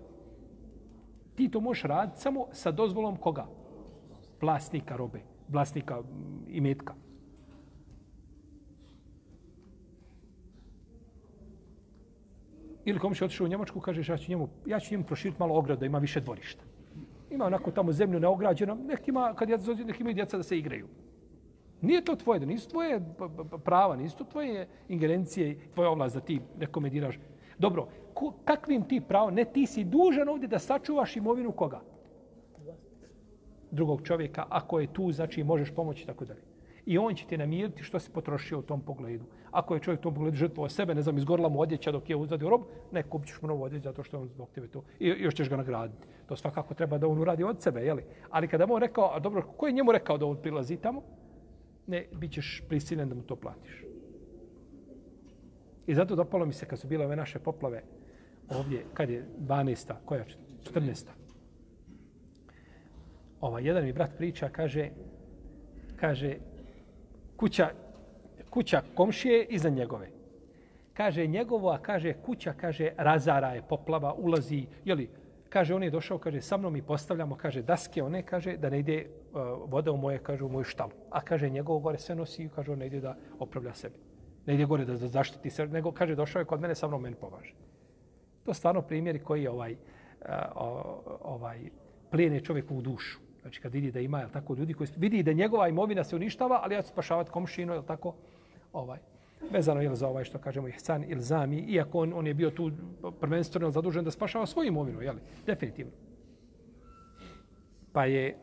Ti to možeš raditi samo sa dozvolom koga? vlasnika robe, vlasnika imetka. Ili komši otišao u Njemačku, kažeš, ja ću njemu, ja ću njemu proširiti malo ograda, ima više dvorišta. Ima onako tamo zemlju neograđeno, nek ima, kad djeca dođe, nek imaju djeca da se igraju. Nije to tvoje, nisu tvoje prava, nisu to tvoje ingerencije, tvoja ovlast da ti nekome diraš. Dobro, kakvim ti pravo? Ne, ti si dužan ovdje da sačuvaš imovinu koga? drugog čovjeka, ako je tu, znači možeš pomoći tako dalje. I on će ti namiriti što se potrošio u tom pogledu. Ako je čovjek u tom pogledu žrtvo sebe, ne znam, izgorila mu odjeća dok je uzadio rob, ne, kupit ćeš mu novu odjeću zato što on zbog tebe to. I još ćeš ga nagraditi. To svakako treba da on uradi od sebe, jeli? Ali kada mu on rekao, a dobro, ko je njemu rekao da on prilazi tamo? Ne, bit ćeš prisiljen da mu to platiš. I zato dopalo mi se kad su bile ove naše poplave ovdje, kad je 12. koja 14 Ova, jedan mi brat priča, kaže, kaže, kuća, kuća komšije iza njegove. Kaže, njegova, kaže, kuća, kaže, razara je, poplava, ulazi, jeli, kaže, on je došao, kaže, sa mnom i postavljamo, kaže, daske, one, kaže, da ne ide e, uh, voda u moje, kaže, u moju štalu. A kaže, njegovo gore sve nosi, kaže, on ne ide da opravlja sebi. Ne ide gore da, da zaštiti se, nego, kaže, došao je kod mene, sa mnom meni považe. To stvarno primjeri koji ovaj, uh, ovaj, plijene čovjeku u dušu. Znači kad vidi da ima je tako ljudi koji vidi da njegova imovina se uništava, ali ja ću spašavati komšinu, je tako? Ovaj vezano je za ovaj što kažemo ihsan ili zami, iako on, on je bio tu prvenstveno zadužen da spašava svoju imovinu, je li? Definitivno. Pa je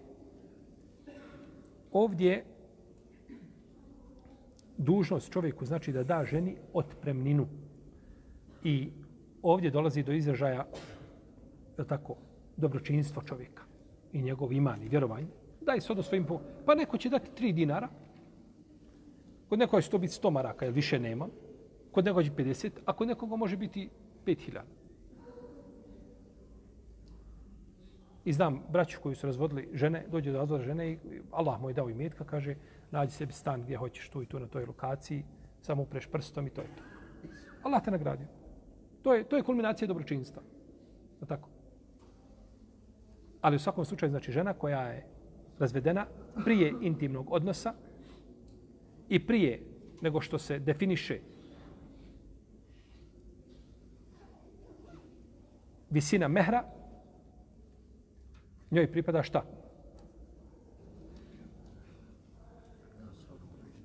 ovdje dužnost čovjeku znači da da ženi otpremninu. I ovdje dolazi do izražaja je tako dobročinstvo čovjeka i njegov iman i vjerovanje, daj se od svojim po... Pa neko će dati tri dinara, kod nekoga će to biti 100 maraka, jer više nema, kod nekoga će 50, a kod nekoga može biti pet hiljada. I znam braću koji su razvodili žene, dođe do razvoda žene i Allah mu je dao imetka, kaže, nađi sebi stan gdje hoćeš tu i tu na toj lokaciji, samo upreš prstom i to je to. Allah te nagradio. To je, to je kulminacija dobročinstva. Je tako? Ali u svakom slučaju, znači žena koja je razvedena prije intimnog odnosa i prije nego što se definiše visina mehra, njoj pripada šta?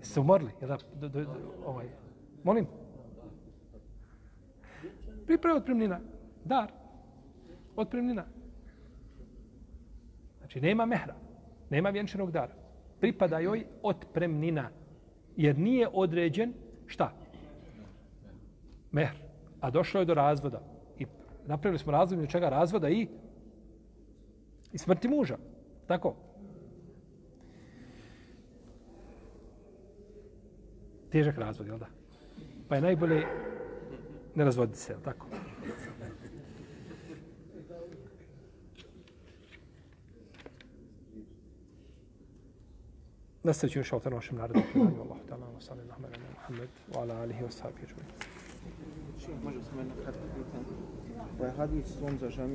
Se umorli? Da, do, do, do, ovaj. Molim? Pripravo otpremnina. Dar. Otpremnina. Znači, nema mehra, nema vjenčanog dara. Pripada joj otpremnina. Jer nije određen šta? Mehr. A došlo je do razvoda. I napravili smo razvod čega razvoda i I smrti muža. Tako. Težak razvod, jel da? Pa je najbolje ne razvoditi se, jel tako? Nastavit ću još ovdje našem narodu. Allahu ta'ala, wa sallam, Muhammed, wa ala alihi wa sahbihi. Možemo samo jedno kratko pitanje. Ovaj hadis svom za žami